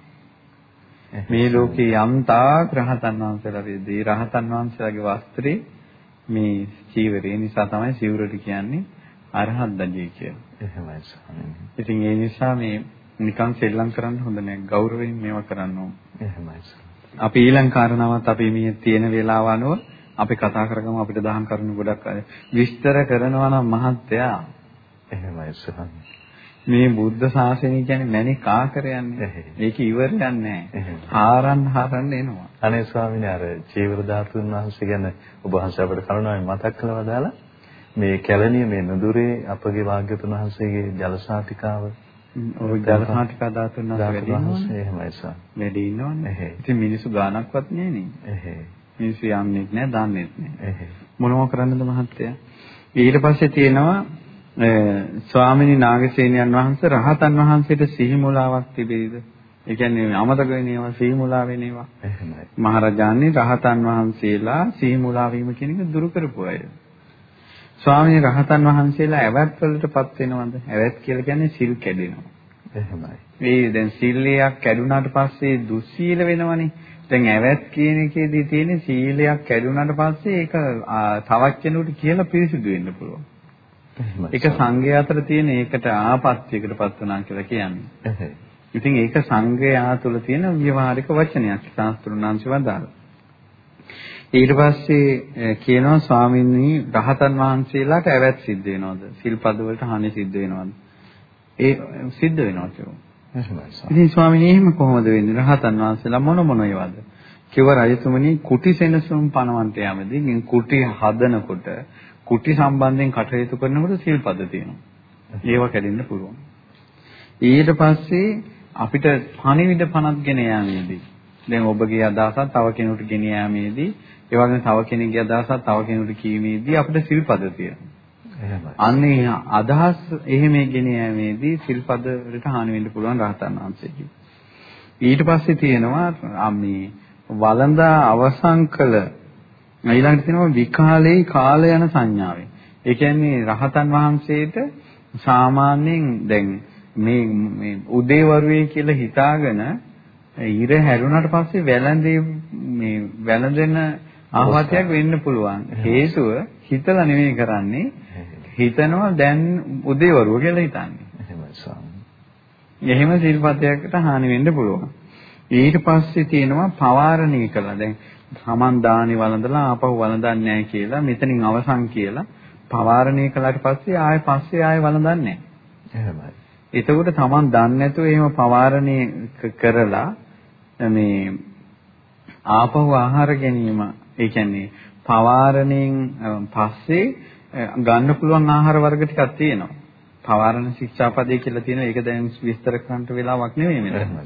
මේ ලෝකේ යම් තාක් රහතන් වහන්සේලා වේදී රහතන් වහන්සේලාගේ වස්ත්‍රේ මේ චීවරේ නිසා තමයි සිවුරට කියන්නේ අරහත් දජේ කියලා. එහෙමයි ස්වාමීනි. ඉතින් ඒ නිසා මේ නිකන් සෙල්ලම් කරන්න හොඳ නෑ. ගෞරවයෙන් මේවා කරන්න ඕන. එහෙමයි. අපි ඊළඟ කාරණාවත් අපි මේ තියෙන වේලාව අනුව අපි කතා කරගමු අපිට දහම් කරුණු ගොඩක් විස්තර කරනවා නම් මහත්තයා එහෙමයි ස්වාමීනි. මේ බුද්ධ ශාසනය කියන්නේ මැණික් ආකරයන්නේ. ඒක ඉවරයක් නෑ. හාරන්න හාරන්න එනවා. අනේ ස්වාමීනි අර චීවර ධාතුන් වහන්සේ ගැන ඔබ වහන්සේ අපිට කරුණාවෙන් මතක් කළා දාලා මේ කැලණිය මේ නුදුරේ අපගේ වාග්යතුන් වහන්සේගේ ජලසාතිකාව ඔය ජලසාතිකා ධාතුන් වහන්සේ එහෙමයි සර්. වැඩි ඉන්නවනේ. ඉතින් මිනිස්සු ගානක්වත් නෑ නේ. එහෙ. මිනිස්සු යන්නේ නැහැ, දන්නේ නැහැ. මොනව කරන්නද මහත්තයා? ඊට පස්සේ තියෙනවා ස්වාමිනී නාගසේනයන් වහන්සේ රහතන් වහන්සේට සිහි මුලාවක් තිබෙයිද? ඒ කියන්නේ අමතක වෙන ඒවා සිහි මුලා වෙන ඒවා. එහෙමයි. මහරජාණන් රහතන් වහන්සේලා සිහි මුලා වීම කියන එක දුරු කරපු අය. ස්වාමීන් රහතන් වහන්සේලා ඇවැත් වලටපත් වෙනවද? ඇවැත් කියලා කියන්නේ සිල් කැඩෙනවා. එහෙමයි. මේ දැන් සීලයක් කැඩුනාට පස්සේ දුස්සීල වෙනවනේ. දැන් ඇවැත් කියන එකේදී තියෙන සීලයක් කැඩුනාට පස්සේ ඒක තවත් කෙනෙකුට කියලා පිරිසිදු වෙන්න පුළුවන්. ඒක සංඝයා අතර තියෙන ඒකට ආපත්‍යයකටපත් වුණා කියලා කියන්නේ. ඉතින් ඒක සංඝයා තුළ තියෙන ව්‍යවહાරික වචනයක් සාස්ත්‍රුණාංශ වදාළා. ඊට පස්සේ කියනවා ස්වාමීනි රහතන් වහන්සේලාට ඇවැත් සිද්ධ වෙනවද? සිල්පද වලට හානි සිද්ධ වෙනවද? ඒ සිද්ධ වෙනවා කියනවා. ඉතින් ස්වාමීනි එහෙම කොහොමද වෙන්නේ? රහතන් වහන්සේලා මොන මොන ඒවාද? කිව්ව රජතුමනි කුටි සෙනසුන් පනවන්ට යමදී කුටි හදනකොට කුටි සම්බන්ධයෙන් කටයුතු කරනකොට සිල්පද තියෙනවා. ඒව කැඩෙන්න පුළුවන්. ඊට පස්සේ අපිට පණිවිඩ පනත් ගෙන යාමේදී දැන් ඔබගේ අදහසක් තව කෙනෙකුට ගෙන යාමේදී ඒ වගේම තව කෙනෙක්ගේ අදහසක් තව කෙනෙකුට කීමේදී අපිට සිල්පද තියෙනවා. අන්නේ අදහස් එහෙම ගෙන යෑමේදී සිල්පද වලට හානි වෙන්න පුළුවන් රහතන් වහන්සේගේ. ඊට පස්සේ තියෙනවා මේ වළඳා අවසන් කළ ඊළඟට තියෙනවා විකාලේ කාල යන සංඥාවෙන්. ඒ කියන්නේ රහතන් වහන්සේට සාමාන්‍යයෙන් දැන් මේ මේ උදේවරුේ කියලා හිතාගෙන ඉර හැරුණාට පස්සේ වැළඳේ මේ වැළඳෙන ආහාරයක් වෙන්න පුළුවන්. හේතුව හිතලා නෙමෙයි කරන්නේ. හිතනවා දැන් උදේවරුව කියලා හිතන්නේ. එහෙම සිල්පතයකට හානි වෙන්න පුළුවන්. ඊට පස්සේ තියෙනවා පවාරණී කළා. දැන් සමන් දානි වළඳලා ආපහු වළඳන්නේ නැහැ කියලා මෙතනින් අවසන් කියලා පවාරණී කළාට පස්සේ ආයෙ පස්සේ ආයෙ වළඳන්නේ නැහැ. එහෙමයි. එතකොට Taman දන්නේ නැතුව එහෙම පවාරණී කරලා මේ ආපහු ආහාර ගැනීම ඒ කියන්නේ පවාරණයෙන් පස්සේ ගන්න පුළුවන් ආහාර වර්ග ටිකක් තියෙනවා. පවාරණ ශික්ෂාපදේ කියලා තියෙනවා. ඒක දැන් විස්තර කරන්න වෙලාවක් නෙමෙයි මෙතන.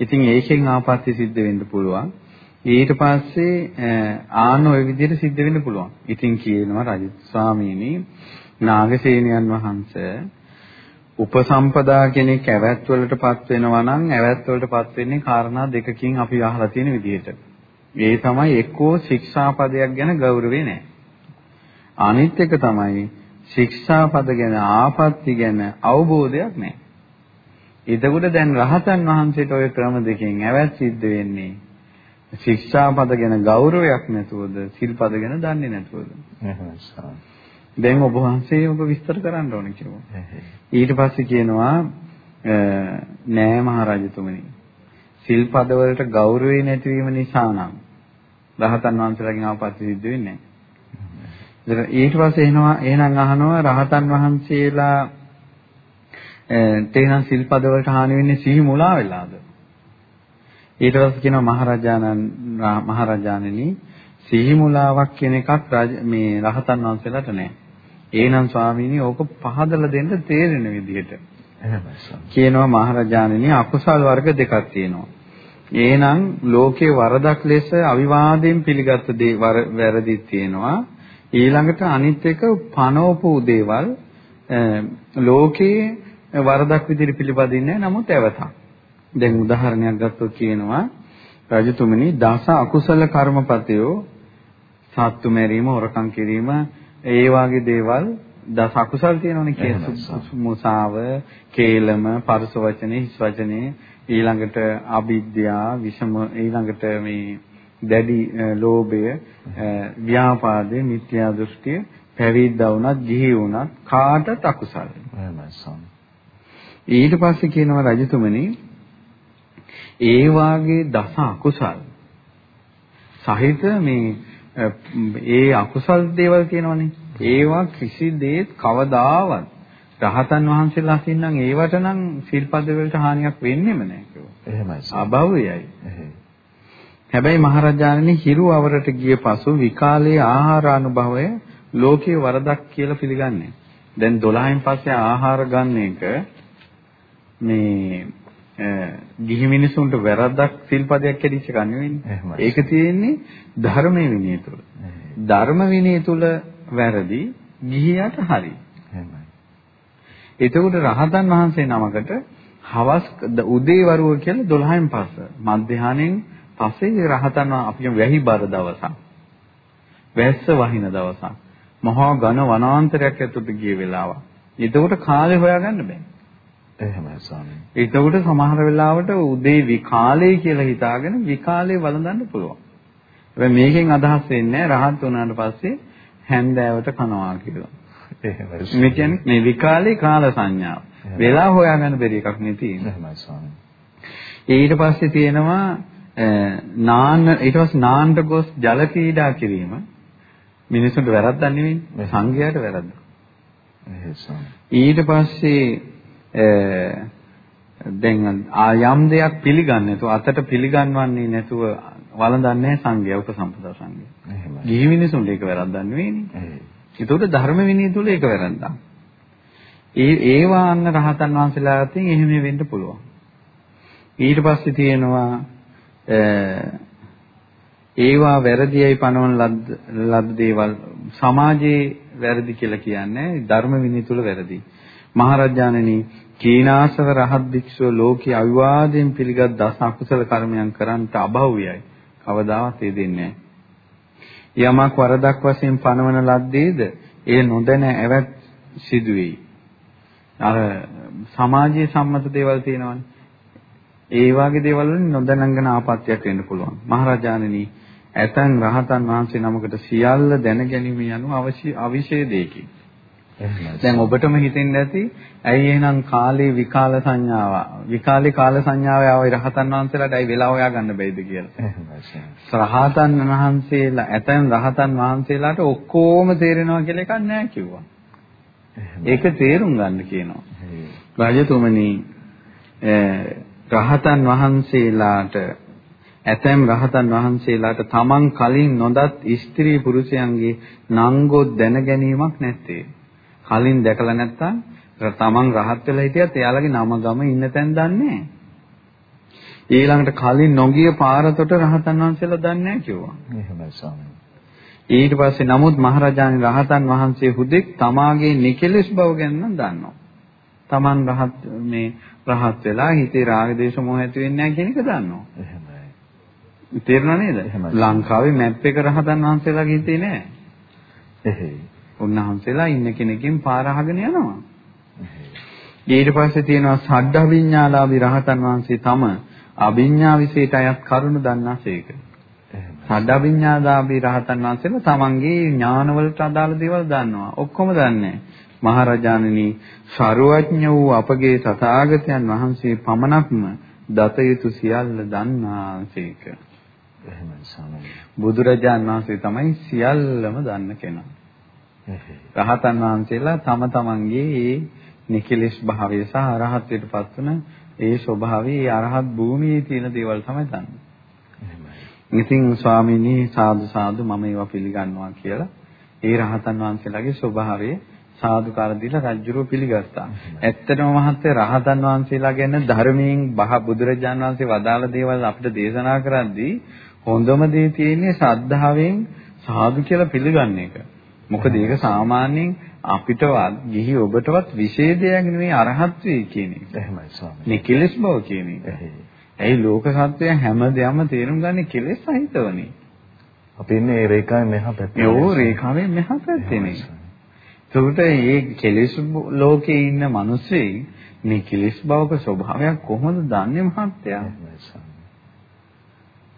ඉතින් ඒකෙන් ආපත්‍ය සිද්ධ වෙන්න පුළුවන්. ඊට පස්සේ ආන ওই විදිහට සිද්ධ වෙන්න පුළුවන්. ඉතින් කියනවා රජිත ස්වාමීනි නාගසේනයන් වහන්සේ උපසම්පදා කෙනෙක් ඇවැත් වලටපත් වෙනවා නම් ඇවැත් වලටපත් වෙන්නේ කාරණා දෙකකින් අපි අහලා තියෙන විදිහට. ඒ තමයි එක්කෝ ශික්ෂාපදයක් ගැන ගෞරවේ නැහැ. අනිත් එක තමයි ශික්ෂාපද ගැන ආපත්‍ති ගැන අවබෝධයක් නැහැ. එතකොට දැන් රහතන් වහන්සේට ওই ක්‍රම දෙකෙන් ඇවැත් සිද්ධ වෙන්නේ ශික්ෂාපද ගැන ගෞරවයක් නැතුවද සිල්පද ගැන දන්නේ නැතුවද? දැන් ඔබ වහන්සේ ඔබ විස්තර කරන්න ඕනේ කිව්වා. ඊට පස්සේ කියනවා නෑ මහරජතුමනි සිල්පද වලට ගෞරවේ නැතිවීම නිසා නම් රහතන් වහන්සේලාගෙන් ආපත්‍ය සිද්ධ වෙන්නේ නැහැ. ඊට පස්සේ එනවා එහෙනම් අහනවා රහතන් වහන්සේලා තේනම් සිල්පද වලට හානි වෙන්නේ සිහි මුලා වෙලාද? ඊට පස්සේ කියනවා මහරජාණන් මහරජාණනි සිහි මුලාවක් කියන එකක් මේ රහතන් වහන්සේලාට නැහැ. ඒනම් ස්වාමීනි ඕක පහදලා දෙන්න තේරෙන විදිහට. කියනවා මහරජාණනි අකුසල් වර්ග දෙකක් තියෙනවා. එහෙනම් ලෝකේ වරදක් ලෙස අවිවාදයෙන් පිළිගත් දේ වැරදිත් තියෙනවා. ඊළඟට අනිත් එක පනවපු දේවල් ලෝකේ වරදක් විදිහට පිළිපදින්නේ නමුත් ඇවතක්. දැන් උදාහරණයක් ගත්තොත් කියනවා. රජතුමනි දස අකුසල කර්මපතයෝ සත්තු මැරීම, හොරකම් කිරීම, ඒ වගේ දේවල් දස අකුසල් තියෙනවනේ කිය මුසාව, කේලම, පරස වචනේ, හිස් වචනේ, ඊළඟට අවිද්‍යාව, විෂම ඊළඟට මේ දැඩි ලෝභය, ව්‍යාපාදේ, මිත්‍යා දෘෂ්ටිය, පැවිද්දා වුණත්, ගිහි වුණත් කාටත් අකුසල. ඊට පස්සේ කියනවා රජතුමනි ඒ වාගේ දස අකුසල් සහිත මේ ඒ අකුසල් දේවල් කියනවනේ. ඒවා කිසි දෙයක් කවදාවත් රහතන් වහන්සේලා අසින්නම් ඒවට නම් සිල්පද වලට හානියක් වෙන්නේම නැහැ කිව්වා. එහෙමයි. අභව්‍යයි. හැබැයි මහරජාණනි හිරු අවරට ගිය පසු විකාලයේ ආහාර අනුභවය ලෝකේ වරදක් කියලා පිළිගන්නේ. දැන් 12න් පස්සේ ආහාර ගන්න එක මේ ගිහි මිනිසුන්ට වැරද්දක් සිල්පදයක් කැඩිච්ච එක නෙවෙයි. ඒක තියෙන්නේ ධර්මයේ විනය තුල. ධර්ම විනය තුල වැරදි ගිහියට හරි. එතකොට රහතන් වහන්සේ නමකට හවස් උදේ වරුව කියලා 12න් පස්ස මධ්‍යහානෙන් පස්සේ රහතන් අපි වැහි බර දවසක්. වැස්ස වහින දවසක්. මහා ඝන වනාන්තරයක් ඇතුළට ගිය වෙලාවක්. එතකොට කාලේ හොයාගන්න බෑ. එහෙමයි ස්වාමී. ඒතකොට සමහර වෙලාවට උදේ විකාලේ කියලා හිතාගෙන විකාලේ වළඳන්න පුළුවන්. හැබැයි මේකෙන් අදහස් වෙන්නේ රහත් වුණාට පස්සේ හැන්දෑවට කනවා කියලා. එහෙමයි. මේ කියන්නේ මේ විකාලේ කාල සංඥාව. වෙලා හොයාගන්න බැරි එකක් නේ තියෙන්නේ. එහෙමයි ස්වාමී. ඊට පස්සේ තියෙනවා නාන්න ඊට පස්සේ නාන්න ගොස් ජල ක්‍රීඩා කිරීම මිනිසුන්ට වැරද්දක් නෙවෙයි සංඝයාට වැරද්ද. ඊට පස්සේ දැන් යම් දෙයක් පිළිගන්නේ නැතුව අතට පිළිගන්වන්නේ නැතුව වළඳන්නේ සංඝයා උපසම්පදා සංඝයා. එහෙමයි. ගිහි මිනිසුන්ට ඒක වැරද්දක් නෙවෙයිනේ. ඒකට ධර්ම විනය තුල ඒක වැරද්දක්. ඒ ඒවා අන්න රහතන් වහන්සේලා අතින් එහෙම වෙන්න පුළුවන්. ඊට පස්සේ තියෙනවා ඒවා වැරදියයි පනවන ලද්ද දේවල් සමාජයේ වැරදි කියලා කියන්නේ ධර්ම විනය තුල වැරදි. මහරජාණෙනි කීනාසව රහත් භික්ෂුව ලෝකේ අවිවාදයෙන් පිළිගත් දස අකුසල කර්මයන් කරන්නට අභව්‍යයි. කවදාවත් ඒ දෙන්නේ නැහැ. යමක් වරදක් වශයෙන් පනවන ලද්දේද ඒ නොදැන ඇවත් සිදුවේයි. අර සමාජයේ සම්මත දේවල් තියෙනවනේ. ඒ වගේ දේවල් වලින් නොදැනගෙන ආපත්‍යක් වෙන්න පුළුවන්. මහරජාණෙනි ඇතන් රහතන් වහන්සේ නමකට සියල්ල දැන ගැනීම යනු අවශ්‍ය අවිශේෂයකි. දැන් ඔබටම හිතෙන්න ඇති ඇයි එහෙනම් කාලේ විකාල සංඥාව විකාලේ කාල සංඥාව ආවයි රහතන් වහන්සේලාට ඇයි වෙලා හොයා ගන්න බැයිද කියලා. රහතන් වහන්සේලා ඇතැම් රහතන් වහන්සේලාට ඔක්කොම තේරෙනවා කියලා එකක් නැහැ කිව්වා. ඒක තේරුම් ගන්න කියනවා. රාජතුමනි රහතන් වහන්සේලාට ඇතැම් රහතන් වහන්සේලාට තමන් කලින් නොදත් ස්ත්‍රී පුරුෂයන්ගේ නංගොත් දැන ගැනීමක් නැත්තේ. කලින් දැකලා නැත්තම් තමන් රහත් වෙලා හිටියත් එයාලගේ නම ගම ඉන්න තැන් දන්නේ ඊළඟට කලින් නොගිය පාරතොට රහතන් වහන්සේලා දන්නේ නැහැ කිව්වා. එහෙමයි ස්වාමීනි. ඊට පස්සේ නමුත් මහරජාණන් රහතන් වහන්සේ හුදෙක් තමාගේ නිකලස් බව ගැන දන්නවා. Taman රහත් මේ රහත් වෙලා හිතේ රාග දේශ මොහ ඇති වෙන්නේ නැහැ කියන එක දන්නවා. එහෙමයි. තේරුණා නේද? ලංකාවේ මැප් එක රහතන් වහන්සේලාගේ හිතේ නැහැ. එහෙයි. උන්වහන්සේලා ඉන්න කෙනකින් පාර අහගෙන යනවා. ඊට පස්සේ තියෙනවා සද්ධාවිඤ්ඤාලාභි රහතන් වහන්සේ තම අභිඤ්ඤා විශේෂයට අයත් කරුණ දන්නාසේක. සද්ධාවිඤ්ඤාලාභි රහතන් වහන්සේලා තමන්ගේ ඥානවලට අදාළ දේවල් දන්නවා. ඔක්කොම දන්නේ මහරජාණනි ਸਰවඥ වූ අපගේ තථාගතයන් වහන්සේ පමණක්ම දත යුතු සියල්ල දන්නාසේක. එහෙමයි ස්වාමීනි. බුදුරජාණන් වහන්සේ තමයි සියල්ලම දන්න කෙනා. රහතන් වහන්සේලා තම තමන්ගේ ඒ නිකලෙස් භාවය සහ අරහත්ත්වයට පත්වන ඒ ස්වභාවය ඒ අරහත් භූමියේ තියෙන දේවල් තමයි දන්නේ. ඉතින් ස්වාමීනි සාදු සාදු මම ඒවා පිළිගන්නවා කියලා ඒ රහතන් වහන්සේලාගේ ස්වභාවය සාදුකාර දීලා රජුරෝ පිළිගත්තා. ඇත්තටම මහත්තයා රහතන් වහන්සේලා ගැන ධර්මයෙන් බහ බුදුරජාණන් වහන්සේ වදාළ දේවල් අපිට දේශනා කරද්දී හොඳම දේ තියෙන්නේ ශ්‍රද්ධාවෙන් සාදු කියලා පිළිගන්න එක. මොකද ඒක සාමාන්‍යයෙන් අපිටවත් ගිහි ඔබටවත් විශේෂයක් නෙවෙයි අරහත් වේ කියන එක. එහෙමයි ස්වාමී. නිකලස් බව කියන එක. ඇයි ලෝක සත්‍යය හැමදේම තේරුම් ගන්නේ කෙලෙස් සහිතවනේ. අපි ඉන්නේ ඒ රේඛාවේ මෙහා පැත්තේ. ඒ රේඛාවේ මෙහා පැත්තේනේ. එතකොට මේ කෙලෙස් ලෝකේ ඉන්න මිනිස්සේ මේ කෙලෙස් බවක ස්වභාවයක් කොහොමද දන්නේ මහත්තයා?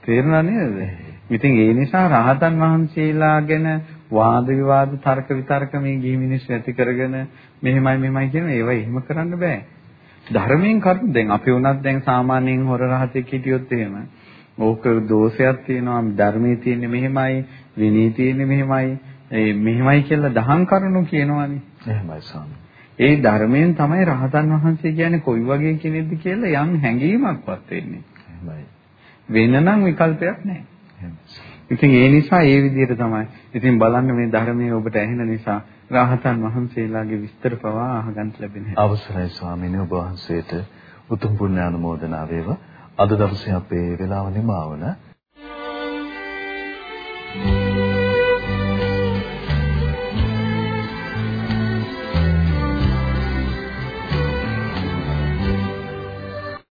තේරුණා නේද? ඉතින් ඒ නිසා රහතන් වහන්සේලා ගැන වාද විවාද තර්ක විතර්ක මේ ගිහි මිනිස්සු ඇති කරගෙන මෙහෙමයි මෙහෙමයි කියන ඒවා එහෙම කරන්න බෑ. ධර්මයෙන් කරුණු දැන් අපි උනත් දැන් සාමාන්‍යයෙන් හොර රහතෙක් හිටියොත් එහෙම ඕක දෝෂයක් තියෙනවා ධර්මයේ තියෙන්නේ මෙහෙමයි විනී තියෙන්නේ මෙහෙමයි ඒ මෙහෙමයි කියලා දහම් කරුණු කියනවානේ. එහෙමයි ස්වාමී. ඒ ධර්මයෙන් තමයි රහතන් වහන්සේ කියන්නේ කොයි වගේ කෙනෙක්ද කියලා යම් හැඟීමක්වත් වෙන්නේ. එහෙමයි. වෙන නම් විකල්පයක් නැහැ. ඉතින් ඒ නිසා ඒ විදිහට තමයි. ඉතින් බලන්න මේ ධර්මයේ ඔබට ඇහෙන නිසා රහතන් වහන්සේලාගේ විස්තර පවා අහගන්න ලැබෙන හැටි. අවසරයි ස්වාමීනි ඔබ වහන්සේට උතුම් පුණ්‍යානුමෝදනා වේවා. අද දවසේ අපේ වේලාව නිමා වුණා.